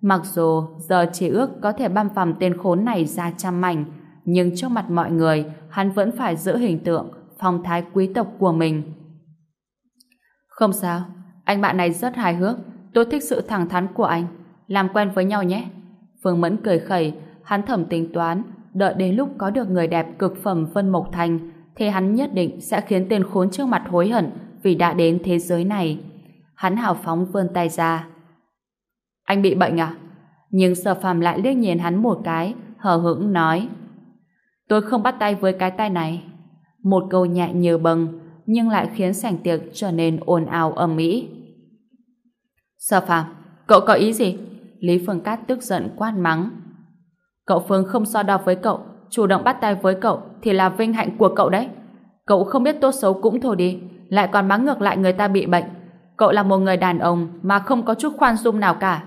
Mặc dù giờ chỉ ước có thể băm phằm tên khốn này ra trăm mảnh, nhưng trước mặt mọi người, hắn vẫn phải giữ hình tượng, phong thái quý tộc của mình. Không sao, anh bạn này rất hài hước, tôi thích sự thẳng thắn của anh. Làm quen với nhau nhé. Phương Mẫn cười khẩy, hắn thẩm tính toán, đợi đến lúc có được người đẹp cực phẩm Vân Mộc Thành, thì hắn nhất định sẽ khiến tên khốn trước mặt hối hận vì đã đến thế giới này. Hắn hào phóng vươn tay ra. Anh bị bệnh à? Nhưng sở phàm lại liếc nhìn hắn một cái, hờ hững nói. Tôi không bắt tay với cái tay này. Một câu nhẹ như bâng, nhưng lại khiến sảnh tiệc trở nên ồn ào ầm ĩ. Sở Phạm, cậu có ý gì? Lý Phương Cát tức giận quát mắng. Cậu Phương không so đo với cậu, chủ động bắt tay với cậu thì là vinh hạnh của cậu đấy. Cậu không biết tốt xấu cũng thôi đi, lại còn mắng ngược lại người ta bị bệnh. Cậu là một người đàn ông mà không có chút khoan dung nào cả.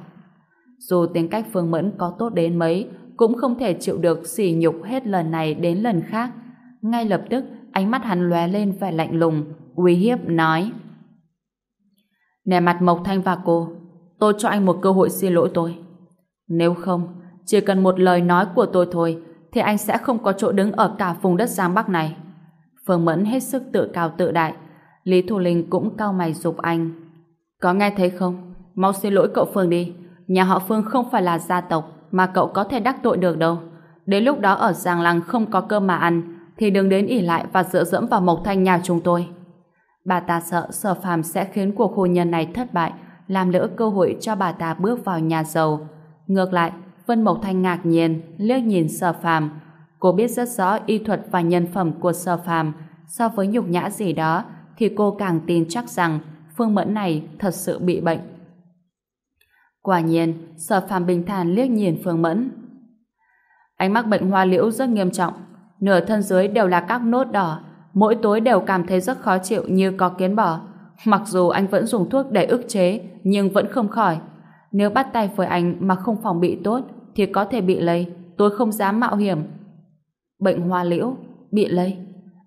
Dù tính cách Phương Mẫn có tốt đến mấy, cũng không thể chịu được sỉ nhục hết lần này đến lần khác. Ngay lập tức, ánh mắt hắn lóe lên vẻ lạnh lùng, uy hiếp nói. Nè mặt Mộc Thanh và cô, tôi cho anh một cơ hội xin lỗi tôi. Nếu không, chỉ cần một lời nói của tôi thôi, thì anh sẽ không có chỗ đứng ở cả vùng đất Giang Bắc này. Phương Mẫn hết sức tự cao tự đại. Lý Thu Linh cũng cao mày dục anh. Có nghe thấy không? Mau xin lỗi cậu Phương đi. Nhà họ Phương không phải là gia tộc mà cậu có thể đắc tội được đâu. Đến lúc đó ở Giang Lăng không có cơm mà ăn thì đừng đến ỉ lại và dựa dẫm vào Mộc Thanh nhà chúng tôi. Bà ta sợ sở phàm sẽ khiến cuộc hôn nhân này thất bại làm lỡ cơ hội cho bà ta bước vào nhà giàu. Ngược lại, Vân Mộc Thanh ngạc nhiên liếc nhìn sở phàm Cô biết rất rõ y thuật và nhân phẩm của Sở Phàm, so với nhục nhã gì đó thì cô càng tin chắc rằng Phương Mẫn này thật sự bị bệnh. Quả nhiên, Sở Phàm bình thản liếc nhìn Phương Mẫn. Anh mắc bệnh hoa liễu rất nghiêm trọng, nửa thân dưới đều là các nốt đỏ, mỗi tối đều cảm thấy rất khó chịu như có kiến bò. Mặc dù anh vẫn dùng thuốc để ức chế, nhưng vẫn không khỏi. Nếu bắt tay với anh mà không phòng bị tốt, thì có thể bị lây. Tôi không dám mạo hiểm bệnh hoa liễu, bị lây.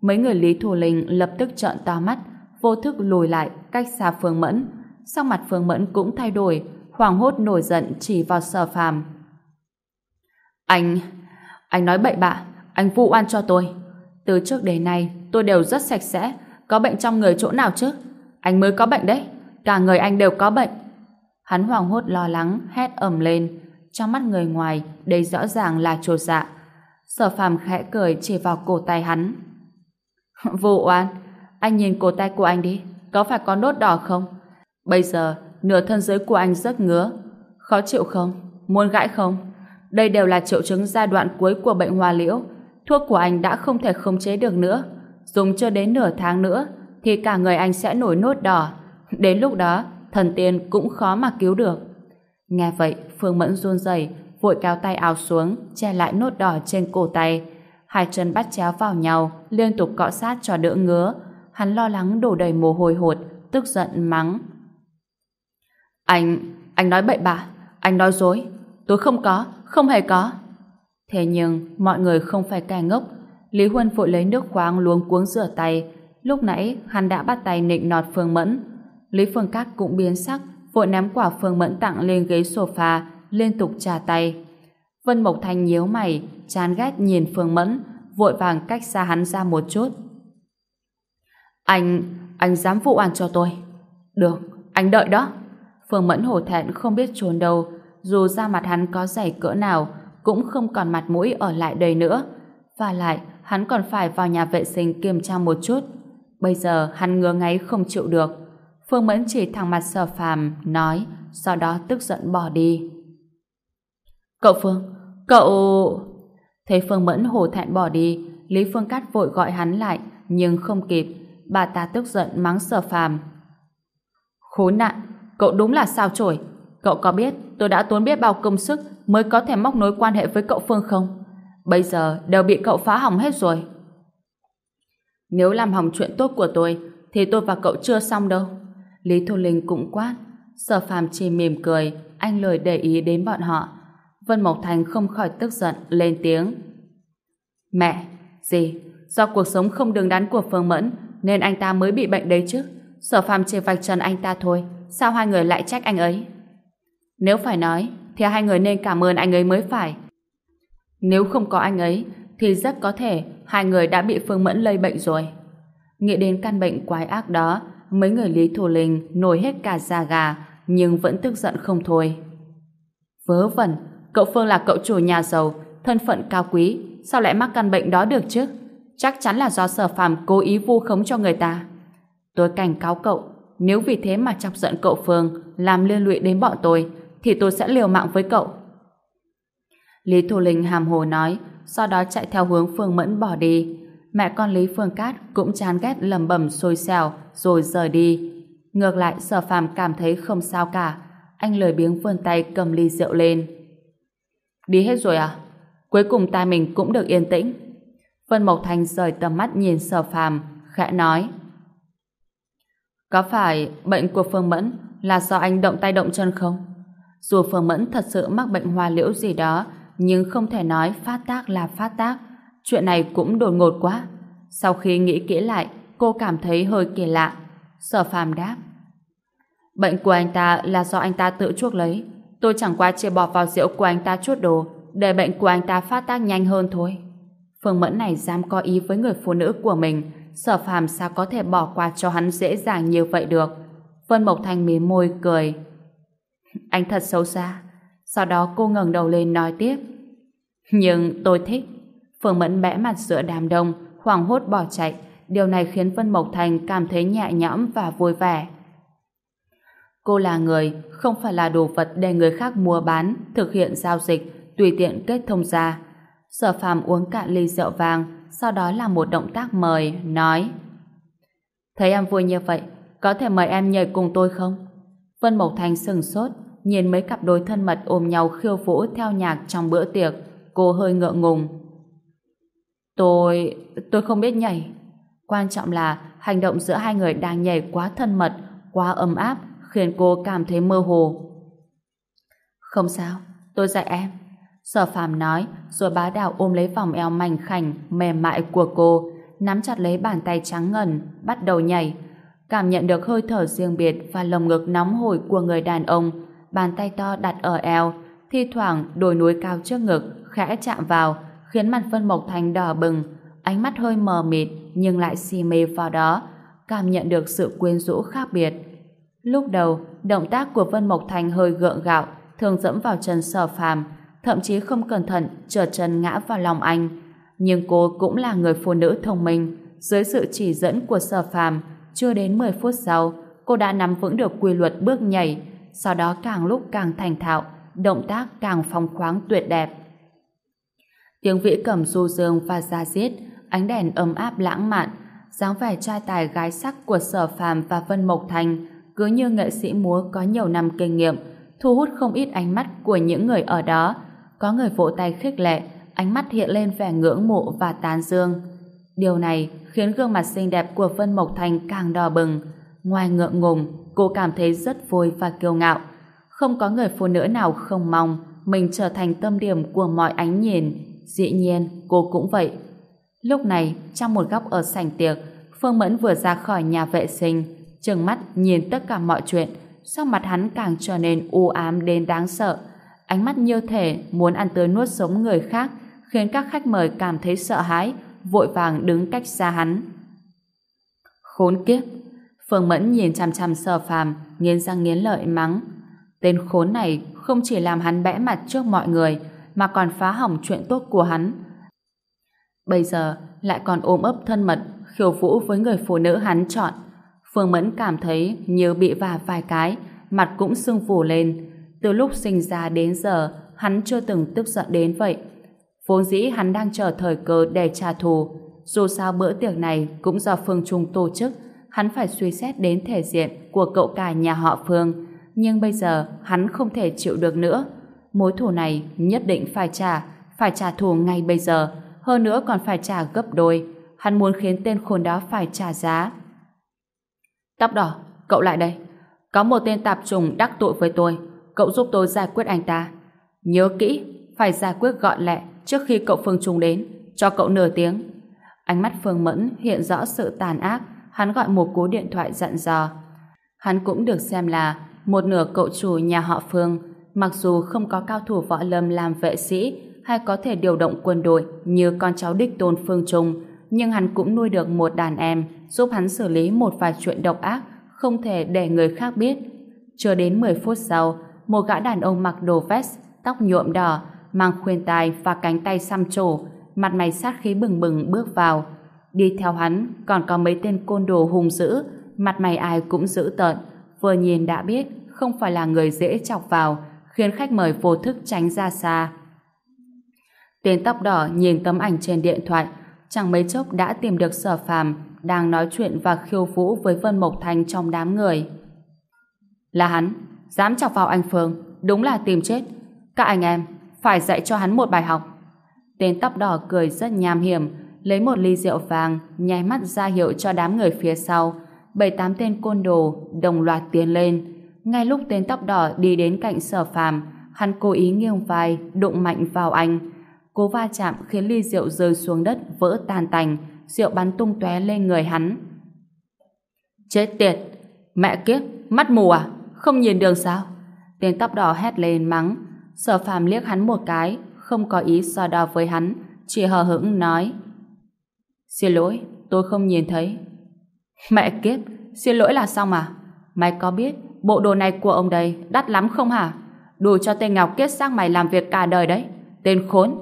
Mấy người Lý Thù Linh lập tức trợn to mắt, vô thức lùi lại cách xa Phương Mẫn. Sau mặt Phương Mẫn cũng thay đổi, hoàng hốt nổi giận chỉ vào sở phàm. Anh, anh nói bậy bạ, anh vu oan cho tôi. Từ trước đến nay, tôi đều rất sạch sẽ, có bệnh trong người chỗ nào chứ? Anh mới có bệnh đấy, cả người anh đều có bệnh. Hắn hoàng hốt lo lắng, hét ầm lên. Trong mắt người ngoài, đây rõ ràng là trột dạ. Sở phàm khẽ cười chỉ vào cổ tay hắn. Vô oan, anh nhìn cổ tay của anh đi, có phải có nốt đỏ không? Bây giờ, nửa thân dưới của anh rất ngứa. Khó chịu không? Muốn gãi không? Đây đều là triệu chứng giai đoạn cuối của bệnh hoa liễu. Thuốc của anh đã không thể khống chế được nữa. Dùng chưa đến nửa tháng nữa, thì cả người anh sẽ nổi nốt đỏ. Đến lúc đó, thần tiên cũng khó mà cứu được. Nghe vậy, Phương Mẫn run rẩy vội kéo tay áo xuống, che lại nốt đỏ trên cổ tay. Hai chân bắt chéo vào nhau, liên tục cọ sát cho đỡ ngứa. Hắn lo lắng đổ đầy mồ hôi hột, tức giận mắng. Anh, anh nói bậy bạ, anh nói dối. Tôi không có, không hề có. Thế nhưng, mọi người không phải kẻ ngốc. Lý Huân vội lấy nước khoáng luống cuống rửa tay. Lúc nãy, hắn đã bắt tay nịnh nọt Phương Mẫn. Lý Phương Cát cũng biến sắc, vội ném quả Phương Mẫn tặng lên ghế sofa, liên tục trà tay. Vân Mộc Thanh nhíu mày, chán ghét nhìn Phương Mẫn, vội vàng cách xa hắn ra một chút. Anh, anh dám vụ oan cho tôi. Được, anh đợi đó. Phương Mẫn hổ thẹn không biết trốn đâu, dù ra mặt hắn có dày cỡ nào, cũng không còn mặt mũi ở lại đây nữa. Và lại, hắn còn phải vào nhà vệ sinh kiểm tra một chút. Bây giờ hắn ngứa ngáy không chịu được. Phương Mẫn chỉ thẳng mặt sở phàm, nói, sau đó tức giận bỏ đi. Cậu Phương, cậu... Thấy Phương Mẫn hổ thẹn bỏ đi, Lý Phương Cát vội gọi hắn lại, nhưng không kịp. Bà ta tức giận mắng sở phàm. Khốn nạn, cậu đúng là sao chổi. Cậu có biết tôi đã tốn biết bao công sức mới có thể móc nối quan hệ với cậu Phương không? Bây giờ đều bị cậu phá hỏng hết rồi. Nếu làm hỏng chuyện tốt của tôi, thì tôi và cậu chưa xong đâu. Lý Thu Linh cũng quát. Sở phàm chỉ mỉm cười, anh lời để ý đến bọn họ. Vân Mộc Thành không khỏi tức giận, lên tiếng. Mẹ, gì? Do cuộc sống không đường đắn của Phương Mẫn, nên anh ta mới bị bệnh đấy chứ. Sở phàm chỉ vạch trần anh ta thôi, sao hai người lại trách anh ấy? Nếu phải nói, thì hai người nên cảm ơn anh ấy mới phải. Nếu không có anh ấy, thì rất có thể hai người đã bị Phương Mẫn lây bệnh rồi. Nghĩ đến căn bệnh quái ác đó, mấy người Lý Thủ Linh nổi hết cả da gà, nhưng vẫn tức giận không thôi. Vớ vẩn, Cậu Phương là cậu chủ nhà giàu, thân phận cao quý, sao lại mắc căn bệnh đó được chứ? Chắc chắn là do sở phàm cố ý vu khống cho người ta. Tôi cảnh cáo cậu, nếu vì thế mà chọc giận cậu Phương, làm liên lụy đến bọn tôi, thì tôi sẽ liều mạng với cậu. Lý Thu Linh hàm hồ nói, sau đó chạy theo hướng Phương Mẫn bỏ đi. Mẹ con Lý Phương Cát cũng chán ghét lầm bầm xôi xèo rồi rời đi. Ngược lại sở phàm cảm thấy không sao cả. Anh lười biếng vươn tay cầm ly rượu lên. Đi hết rồi à? Cuối cùng tai mình cũng được yên tĩnh. Vân Mộc Thành rời tầm mắt nhìn sở phàm, khẽ nói. Có phải bệnh của Phương Mẫn là do anh động tay động chân không? Dù Phương Mẫn thật sự mắc bệnh hoa liễu gì đó, nhưng không thể nói phát tác là phát tác. Chuyện này cũng đột ngột quá. Sau khi nghĩ kỹ lại, cô cảm thấy hơi kỳ lạ. Sở phàm đáp. Bệnh của anh ta là do anh ta tự chuốc lấy. Tôi chẳng qua chia bỏ vào rượu của anh ta chút đồ để bệnh của anh ta phát tác nhanh hơn thôi. Phương Mẫn này dám có ý với người phụ nữ của mình sở phàm sao có thể bỏ qua cho hắn dễ dàng như vậy được. Vân Mộc Thanh mí môi cười. Anh thật xấu xa. Sau đó cô ngẩng đầu lên nói tiếp. Nhưng tôi thích. Phương Mẫn bẽ mặt giữa đám đông, hoảng hốt bỏ chạy. Điều này khiến Vân Mộc Thành cảm thấy nhẹ nhõm và vui vẻ. Cô là người, không phải là đồ vật để người khác mua bán, thực hiện giao dịch, tùy tiện kết thông gia. Sở phàm uống cạn ly rượu vàng, sau đó là một động tác mời, nói Thấy em vui như vậy, có thể mời em nhảy cùng tôi không? Vân Mộc Thành sừng sốt, nhìn mấy cặp đôi thân mật ôm nhau khiêu vũ theo nhạc trong bữa tiệc, cô hơi ngượng ngùng. Tôi... tôi không biết nhảy. Quan trọng là hành động giữa hai người đang nhảy quá thân mật, quá ấm áp, khiến cô cảm thấy mơ hồ. Không sao, tôi dạy em. Sở phàm nói, rồi bá đạo ôm lấy vòng eo mảnh khảnh, mềm mại của cô, nắm chặt lấy bàn tay trắng ngần, bắt đầu nhảy. Cảm nhận được hơi thở riêng biệt và lồng ngực nóng hổi của người đàn ông, bàn tay to đặt ở eo, thi thoảng đồi núi cao trước ngực, khẽ chạm vào, khiến mặt Vân Mộc Thành đỏ bừng, ánh mắt hơi mờ mịt nhưng lại si mê vào đó, cảm nhận được sự quyến rũ khác biệt. Lúc đầu, động tác của Vân Mộc Thành hơi gượng gạo, thường dẫm vào chân sở phàm, thậm chí không cẩn thận trượt chân ngã vào lòng anh. Nhưng cô cũng là người phụ nữ thông minh, dưới sự chỉ dẫn của sở phàm, chưa đến 10 phút sau, cô đã nắm vững được quy luật bước nhảy, sau đó càng lúc càng thành thạo, động tác càng phong khoáng tuyệt đẹp. Tiếng vĩ cầm du dương và ra diết, ánh đèn ấm áp lãng mạn, dáng vẻ trai tài gái sắc của Sở Phàm và Vân Mộc Thành cứ như nghệ sĩ múa có nhiều năm kinh nghiệm, thu hút không ít ánh mắt của những người ở đó, có người vỗ tay khích lệ, ánh mắt hiện lên vẻ ngưỡng mộ và tán dương. Điều này khiến gương mặt xinh đẹp của Vân Mộc Thành càng đỏ bừng. Ngoài ngượng ngùng, cô cảm thấy rất vui và kiêu ngạo. Không có người phụ nữ nào không mong mình trở thành tâm điểm của mọi ánh nhìn. Dĩ nhiên, cô cũng vậy. Lúc này, trong một góc ở sảnh tiệc, Phương Mẫn vừa ra khỏi nhà vệ sinh, trừng mắt nhìn tất cả mọi chuyện, sau mặt hắn càng trở nên u ám đến đáng sợ ánh mắt như thể muốn ăn tới nuốt sống người khác, khiến các khách mời cảm thấy sợ hãi, vội vàng đứng cách xa hắn. Khốn kiếp! Phương Mẫn nhìn chằm chằm sờ phàm, nghiến răng nghiến lợi mắng. Tên khốn này không chỉ làm hắn bẽ mặt trước mọi người, mà còn phá hỏng chuyện tốt của hắn. Bây giờ lại còn ôm ấp thân mật, khiêu vũ với người phụ nữ hắn chọn. Phương Mẫn cảm thấy như bị vả vài cái, mặt cũng sưng phù lên, từ lúc sinh ra đến giờ, hắn chưa từng tức giận đến vậy. Vốn dĩ hắn đang chờ thời cơ để trả thù. Dù sao bữa tiệc này cũng do Phương Trung tổ chức, hắn phải suy xét đến thể diện của cậu cả nhà họ Phương. Nhưng bây giờ hắn không thể chịu được nữa. Mối thù này nhất định phải trả, phải trả thù ngay bây giờ. Hơn nữa còn phải trả gấp đôi. Hắn muốn khiến tên khốn đó phải trả giá. Tóc đỏ, cậu lại đây. Có một tên tạp trùng đắc tội với tôi cậu giúp tôi giải quyết anh ta. Nhớ kỹ, phải giải quyết gọn lẹ trước khi cậu Phương Trung đến, cho cậu nửa tiếng. Ánh mắt Phương Mẫn hiện rõ sự tàn ác, hắn gọi một cú điện thoại dặn dò. Hắn cũng được xem là một nửa cậu chủ nhà họ Phương, mặc dù không có cao thủ võ lâm làm vệ sĩ hay có thể điều động quân đội như con cháu đích tôn Phương Trung, nhưng hắn cũng nuôi được một đàn em giúp hắn xử lý một vài chuyện độc ác không thể để người khác biết. Chưa đến 10 phút sau, một gã đàn ông mặc đồ vest, tóc nhuộm đỏ, mang khuyên tai và cánh tay xăm trổ, mặt mày sát khí bừng bừng bước vào. Đi theo hắn còn có mấy tên côn đồ hung dữ, mặt mày ai cũng dữ tợn, vừa nhìn đã biết không phải là người dễ chọc vào, khiến khách mời vô thức tránh ra xa. Tên tóc đỏ nhìn tấm ảnh trên điện thoại, chẳng mấy chốc đã tìm được sở phàm đang nói chuyện và khiêu vũ với Vân Mộc Thành trong đám người. Là hắn, dám chọc vào anh Phương, đúng là tìm chết. Các anh em, phải dạy cho hắn một bài học. Tên tóc đỏ cười rất nham hiểm, lấy một ly rượu vàng, nháy mắt ra hiệu cho đám người phía sau. Bảy tám tên côn đồ đồng loạt tiến lên. Ngay lúc tên tóc đỏ đi đến cạnh sở phàm, hắn cố ý nghiêng vai, đụng mạnh vào anh. Cố va chạm khiến ly rượu rơi xuống đất vỡ tan tành, rượu bắn tung tóe lên người hắn. Chết tiệt! Mẹ kiếp! Mắt mù à? Không nhìn đường sao? Tên tóc đỏ hét lên mắng. Sở phàm liếc hắn một cái, không có ý so đo với hắn, chỉ hờ hững nói. Xin lỗi, tôi không nhìn thấy. Mẹ kiếp, xin lỗi là xong mà. Mày có biết bộ đồ này của ông đây đắt lắm không hả? Đủ cho tên Ngọc kết sang mày làm việc cả đời đấy. Tên khốn.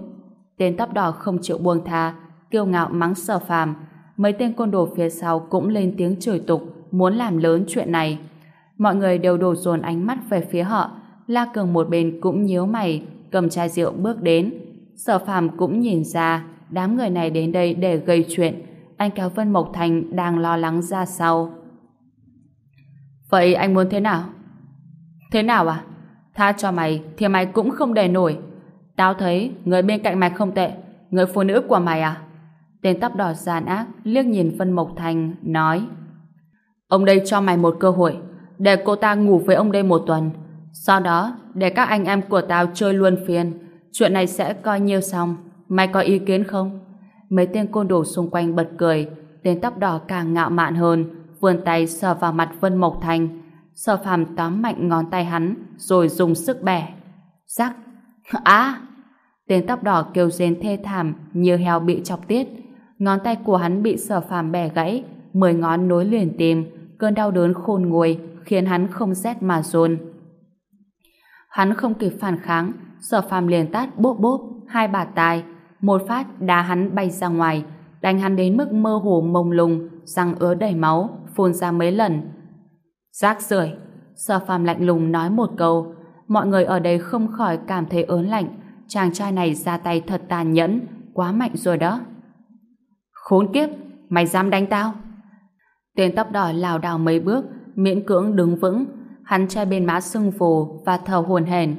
Tên tóc đỏ không chịu buông tha, kiêu ngạo mắng sở phàm. Mấy tên côn đồ phía sau cũng lên tiếng chửi tục, muốn làm lớn chuyện này. Mọi người đều đổ dồn ánh mắt về phía họ. La Cường một bên cũng nhíu mày, cầm chai rượu bước đến. Sở phàm cũng nhìn ra, đám người này đến đây để gây chuyện. Anh kéo Vân Mộc Thành đang lo lắng ra sau. Vậy anh muốn thế nào? Thế nào à? Tha cho mày thì mày cũng không đè nổi. Tao thấy người bên cạnh mày không tệ. Người phụ nữ của mày à? Tên tóc đỏ gian ác liếc nhìn Vân Mộc Thành, nói Ông đây cho mày một cơ hội để cô ta ngủ với ông đây một tuần. Sau đó, để các anh em của tao chơi luôn phiền. Chuyện này sẽ coi như xong. Mày có ý kiến không? Mấy tên côn đồ xung quanh bật cười. Tên tóc đỏ càng ngạo mạn hơn vươn tay sờ vào mặt Vân Mộc Thành. Sở phàm tóm mạnh ngón tay hắn, rồi dùng sức bẻ. Rắc! Á! Tên tóc đỏ kêu rên thê thảm như heo bị chọc tiết. Ngón tay của hắn bị sở phàm bẻ gãy, mười ngón nối liền tim, cơn đau đớn khôn nguôi khiến hắn không rét mà run. Hắn không kịp phản kháng, sở phàm liền tát bốp bốp, hai bà tai, một phát đá hắn bay ra ngoài, đánh hắn đến mức mơ hồ mông lung, răng ứa đầy máu, phun ra mấy lần. Rác rưởi Sở phàm lạnh lùng nói một câu, mọi người ở đây không khỏi cảm thấy ớn lạnh, chàng trai này ra tay thật tàn nhẫn, quá mạnh rồi đó. Khốn kiếp, mày dám đánh tao? Tên tóc đỏ lảo đảo mấy bước, miễn cưỡng đứng vững, hắn che bên má sưng phù và thở hồn hển.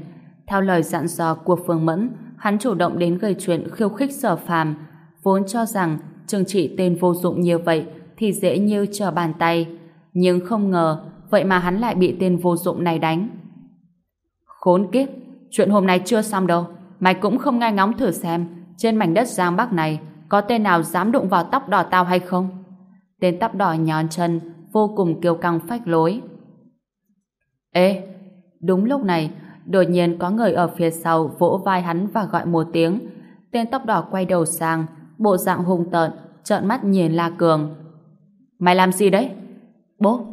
Theo lời dặn dò của Phương Mẫn, hắn chủ động đến gây chuyện khiêu khích sở phàm, vốn cho rằng trừng trị tên vô dụng như vậy thì dễ như trở bàn tay. Nhưng không ngờ, vậy mà hắn lại bị tên vô dụng này đánh. Khốn kiếp, chuyện hôm nay chưa xong đâu. Mày cũng không ngai ngóng thử xem, trên mảnh đất Giang Bắc này có tên nào dám đụng vào tóc đỏ tao hay không? Tên tóc đỏ nhón chân, vô cùng kiêu căng phách lối. Ê, đúng lúc này, đột nhiên có người ở phía sau vỗ vai hắn và gọi một tiếng. Tên tóc đỏ quay đầu sang, bộ dạng hung tợn, trợn mắt nhìn La Cường. Mày làm gì đấy? Bố!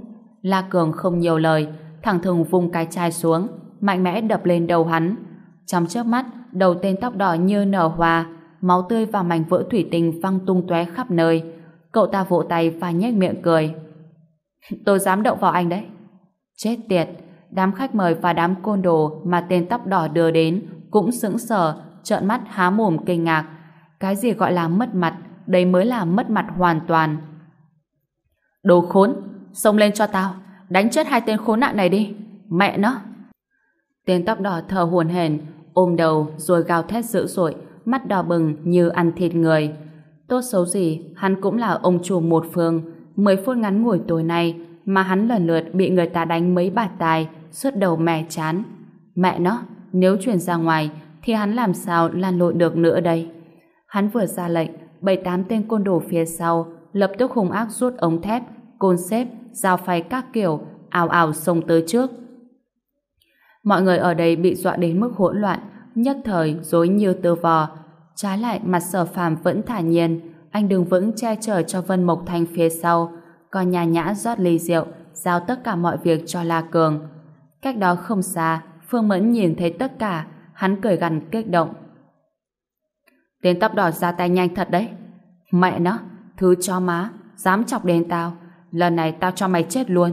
La Cường không nhiều lời, thẳng thừng vung cái chai xuống, mạnh mẽ đập lên đầu hắn. Trong chớp mắt, đầu tên tóc đỏ như nở hoa, máu tươi và mảnh vỡ thủy tinh văng tung tóe khắp nơi. Cậu ta vỗ tay và nhếch miệng cười. Tôi dám động vào anh đấy. Chết tiệt! Đám khách mời và đám côn đồ mà tên tóc đỏ đưa đến cũng sững sờ, trợn mắt há mồm kinh ngạc. Cái gì gọi là mất mặt, đây mới là mất mặt hoàn toàn. Đồ khốn, xông lên cho tao, đánh chết hai tên khốn nạn này đi. Mẹ nó! Tên tóc đỏ thở hồn hển, ôm đầu rồi gào thét dữ dội, mắt đỏ bừng như ăn thịt người. Tốt xấu gì, hắn cũng là ông chủ một phương. Mười phút ngắn ngủi tối nay mà hắn lần lượt bị người ta đánh mấy bạt tài, suốt đầu mè chán. Mẹ nó, nếu chuyển ra ngoài thì hắn làm sao lan lộn được nữa đây? Hắn vừa ra lệnh, bảy tám tên côn đồ phía sau lập tức hung ác rút ống thép, côn xếp, dao phay các kiểu, ào ào xông tới trước. Mọi người ở đây bị dọa đến mức hỗn loạn, nhất thời dối như tơ vò. Trái lại mặt sở phàm vẫn thả nhiên, anh đứng vững che chở cho Vân Mộc thanh phía sau, còn nhà nhã rót ly rượu, giao tất cả mọi việc cho La Cường. Cách đó không xa, Phương Mẫn nhìn thấy tất cả, hắn cười gằn kích động. Tên tóc đỏ ra tay nhanh thật đấy. Mẹ nó, thứ cho má, dám chọc đến tao, lần này tao cho mày chết luôn.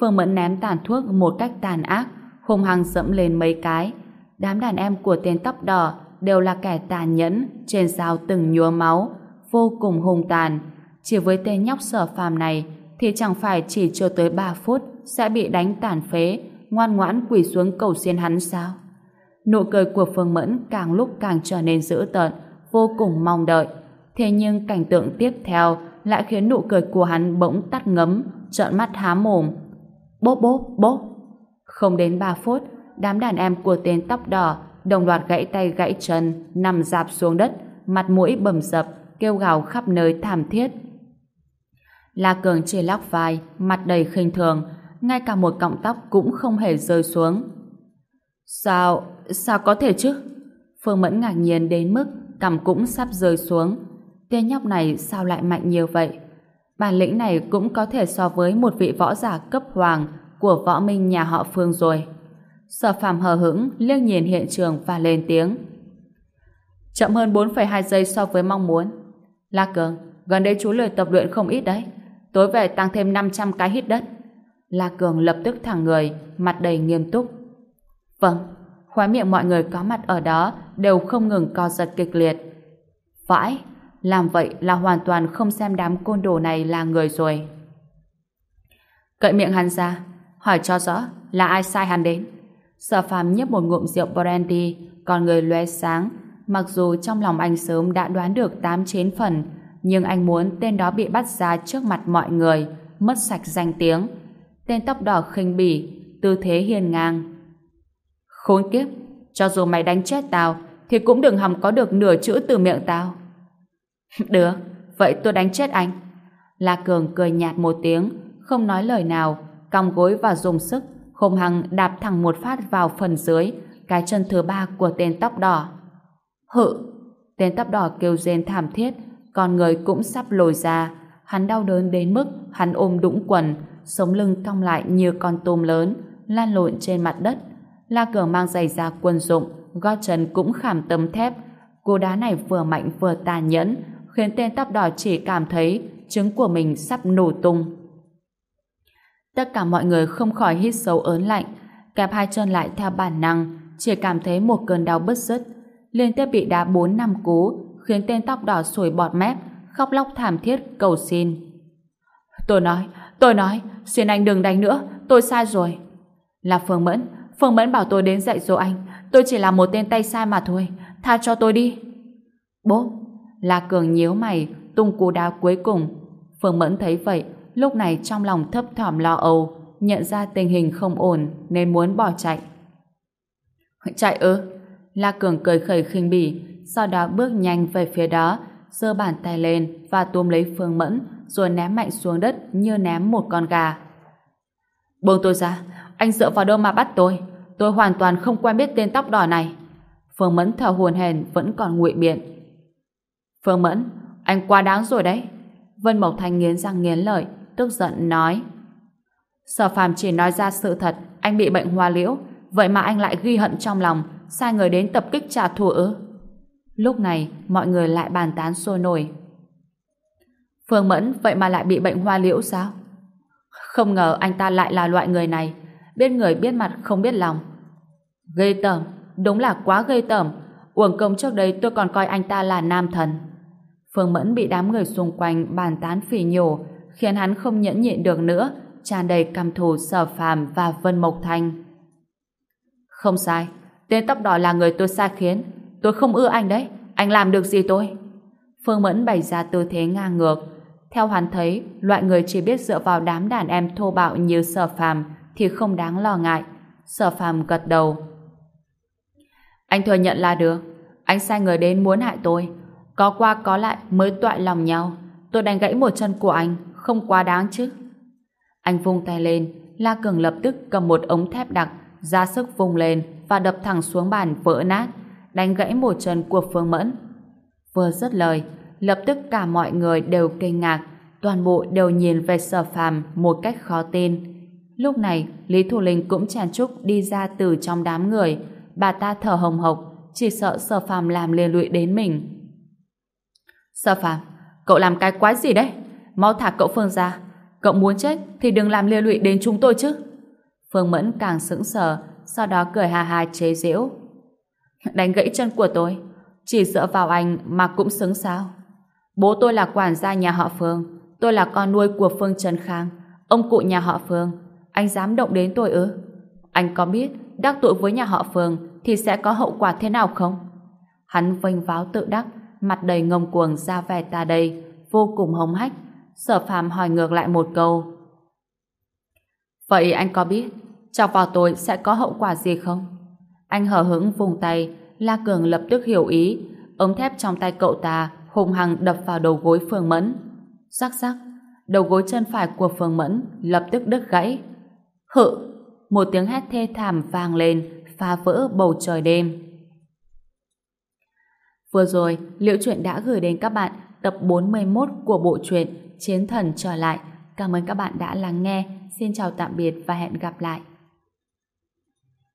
Phương Mẫn ném tàn thuốc một cách tàn ác, hung hăng dẫm lên mấy cái. Đám đàn em của tên tóc đỏ đều là kẻ tàn nhẫn, trên dao từng nhúa máu, vô cùng hung tàn. Chỉ với tên nhóc sở phàm này thì chẳng phải chỉ chưa tới 3 phút sẽ bị đánh tàn phế, ngoan ngoãn quỳ xuống cầu xin hắn sao? Nụ cười của Phương Mẫn càng lúc càng trở nên dữ tợn, vô cùng mong đợi. Thế nhưng cảnh tượng tiếp theo lại khiến nụ cười của hắn bỗng tắt ngấm, trợn mắt há mồm. Bốp bốp bốp. Không đến 3 phút, đám đàn em của tên tóc đỏ đồng loạt gãy tay gãy chân, nằm dạp xuống đất, mặt mũi bầm dập, kêu gào khắp nơi thảm thiết. La Cường chỉ lắc vai, mặt đầy khinh thường, ngay cả một cọng tóc cũng không hề rơi xuống. Sao, sao có thể chứ? Phương Mẫn ngạc nhiên đến mức cằm cũng sắp rơi xuống. Tên nhóc này sao lại mạnh như vậy? Bản lĩnh này cũng có thể so với một vị võ giả cấp hoàng của võ minh nhà họ Phương rồi. Sở phàm hờ hững liếc nhìn hiện trường và lên tiếng. Chậm hơn 4,2 giây so với mong muốn. La Cường, gần đây chú lười tập luyện không ít đấy. Tối về tăng thêm 500 cái hít đất. La Cường lập tức thẳng người, mặt đầy nghiêm túc. Vâng, khóe miệng mọi người có mặt ở đó đều không ngừng co giật kịch liệt. Vãi, làm vậy là hoàn toàn không xem đám côn đồ này là người rồi. Cậy miệng hắn ra, hỏi cho rõ là ai sai hắn đến. Sở phàm nhấp một ngụm rượu brandy, còn người lóe sáng. Mặc dù trong lòng anh sớm đã đoán được 8-9 phần, nhưng anh muốn tên đó bị bắt ra trước mặt mọi người, mất sạch danh tiếng. Tên tóc đỏ khinh bỉ, tư thế hiền ngang. Khốn kiếp, cho dù mày đánh chết tao, thì cũng đừng hòng có được nửa chữ từ miệng tao. Được, vậy tôi đánh chết anh. La Cường cười nhạt một tiếng, không nói lời nào, cong gối và dùng sức, không hăng đạp thẳng một phát vào phần dưới, cái chân thứ ba của tên tóc đỏ. Hự! Tên tóc đỏ kêu rên thảm thiết, con người cũng sắp lồi ra. Hắn đau đớn đến mức hắn ôm đũng quần, sống lưng cong lại như con tôm lớn, lan lộn trên mặt đất. La Cường mang giày da quân dụng, gót chân cũng khảm tấm thép. Cú đá này vừa mạnh vừa tàn nhẫn, khiến tên tóc đỏ chỉ cảm thấy trứng của mình sắp nổ tung. Tất cả mọi người không khỏi hít sâu ớn lạnh, kẹp hai chân lại theo bản năng, chỉ cảm thấy một cơn đau bứt rứt. Liên tiếp bị đá bốn năm cú, khiến tên tóc đỏ sủi bọt mép, khóc lóc thảm thiết cầu xin. Tôi nói, tôi nói, xin anh đừng đánh nữa, tôi sai rồi. Là Phương Mẫn, Phương Mẫn bảo tôi đến dạy dỗ anh, tôi chỉ là một tên tay sai mà thôi, tha cho tôi đi. Bố, La Cường nhíu mày, tung cú đá cuối cùng. Phương Mẫn thấy vậy, lúc này trong lòng thấp thỏm lo âu, nhận ra tình hình không ổn nên muốn bỏ chạy. Chạy ư? La Cường cười khẩy khinh bỉ, sau đó bước nhanh về phía đó, giơ bàn tay lên và túm lấy Phương Mẫn rồi ném mạnh xuống đất như ném một con gà. Buông tôi ra, anh dựa vào đâu mà bắt tôi? Tôi hoàn toàn không quen biết tên tóc đỏ này. Phương Mẫn thở hồn hển vẫn còn ngụy biện. Phương Mẫn, anh quá đáng rồi đấy. Vân Mộc Thanh nghiến răng nghiến lợi, tức giận nói. Sở phàm chỉ nói ra sự thật, anh bị bệnh hoa liễu, vậy mà anh lại ghi hận trong lòng, sai người đến tập kích trả thù ư. Lúc này, mọi người lại bàn tán sôi nổi. Phương Mẫn vậy mà lại bị bệnh hoa liễu sao? Không ngờ anh ta lại là loại người này, biết người biết mặt không biết lòng. Ghê tởm, đúng là quá ghê tởm. Uổng công trước đây tôi còn coi anh ta là nam thần. Phương Mẫn bị đám người xung quanh bàn tán phỉ nhổ, khiến hắn không nhẫn nhịn được nữa, tràn đầy căm thù sở phàm và Vân Mộc Thanh. Không sai, tên tóc đỏ là người tôi sai khiến. Tôi không ưa anh đấy, anh làm được gì tôi? Phương Mẫn bày ra tư thế ngang ngược. Theo hắn thấy, loại người chỉ biết dựa vào đám đàn em thô bạo như sở phàm thì không đáng lo ngại. Sở phàm gật đầu. Anh thừa nhận là được. Anh sai người đến muốn hại tôi. Có qua có lại mới toại lòng nhau. Tôi đánh gãy một chân của anh, không quá đáng chứ. Anh vung tay lên, La Cường lập tức cầm một ống thép đặc, ra sức vung lên và đập thẳng xuống bàn vỡ nát, đánh gãy một chân của Phương Mẫn. Vừa dứt lời, lập tức cả mọi người đều kinh ngạc, toàn bộ đều nhìn về sở phàm một cách khó tin. Lúc này, Lý Thủ Linh cũng tràn trúc đi ra từ trong đám người, bà ta thở hồng hộc, chỉ sợ sở phàm làm liên lụy đến mình. Sở phàm, cậu làm cái quái gì đấy? Mau thả cậu Phương ra. Cậu muốn chết thì đừng làm liên lụy đến chúng tôi chứ. Phương Mẫn càng sững sờ, sau đó cười hà hà chế giễu. Đánh gãy chân của tôi, chỉ dựa vào anh mà cũng xứng sao? Bố tôi là quản gia nhà họ Phương, tôi là con nuôi của Phương Trần Khang, ông cụ nhà họ Phương. Anh dám động đến tôi ư? Anh có biết đắc tội với nhà họ Phương thì sẽ có hậu quả thế nào không? Hắn vênh váo tự đắc, mặt đầy ngông cuồng ra vẻ ta đây, vô cùng hống hách. Sở phàm hỏi ngược lại một câu. Vậy anh có biết chọc vào tôi sẽ có hậu quả gì không? Anh hở hững vùng tay, La Cường lập tức hiểu ý, ống thép trong tay cậu ta hùng hăng đập vào đầu gối Phương Mẫn. Sắc sắc, đầu gối chân phải của Phương Mẫn lập tức đứt gãy. Hự! Một tiếng hét thê thảm vang lên, phá vỡ bầu trời đêm. Vừa rồi, Liễu Chuyện đã gửi đến các bạn tập 41 của bộ truyện Chiến Thần Trở Lại. Cảm ơn các bạn đã lắng nghe. Xin chào tạm biệt và hẹn gặp lại.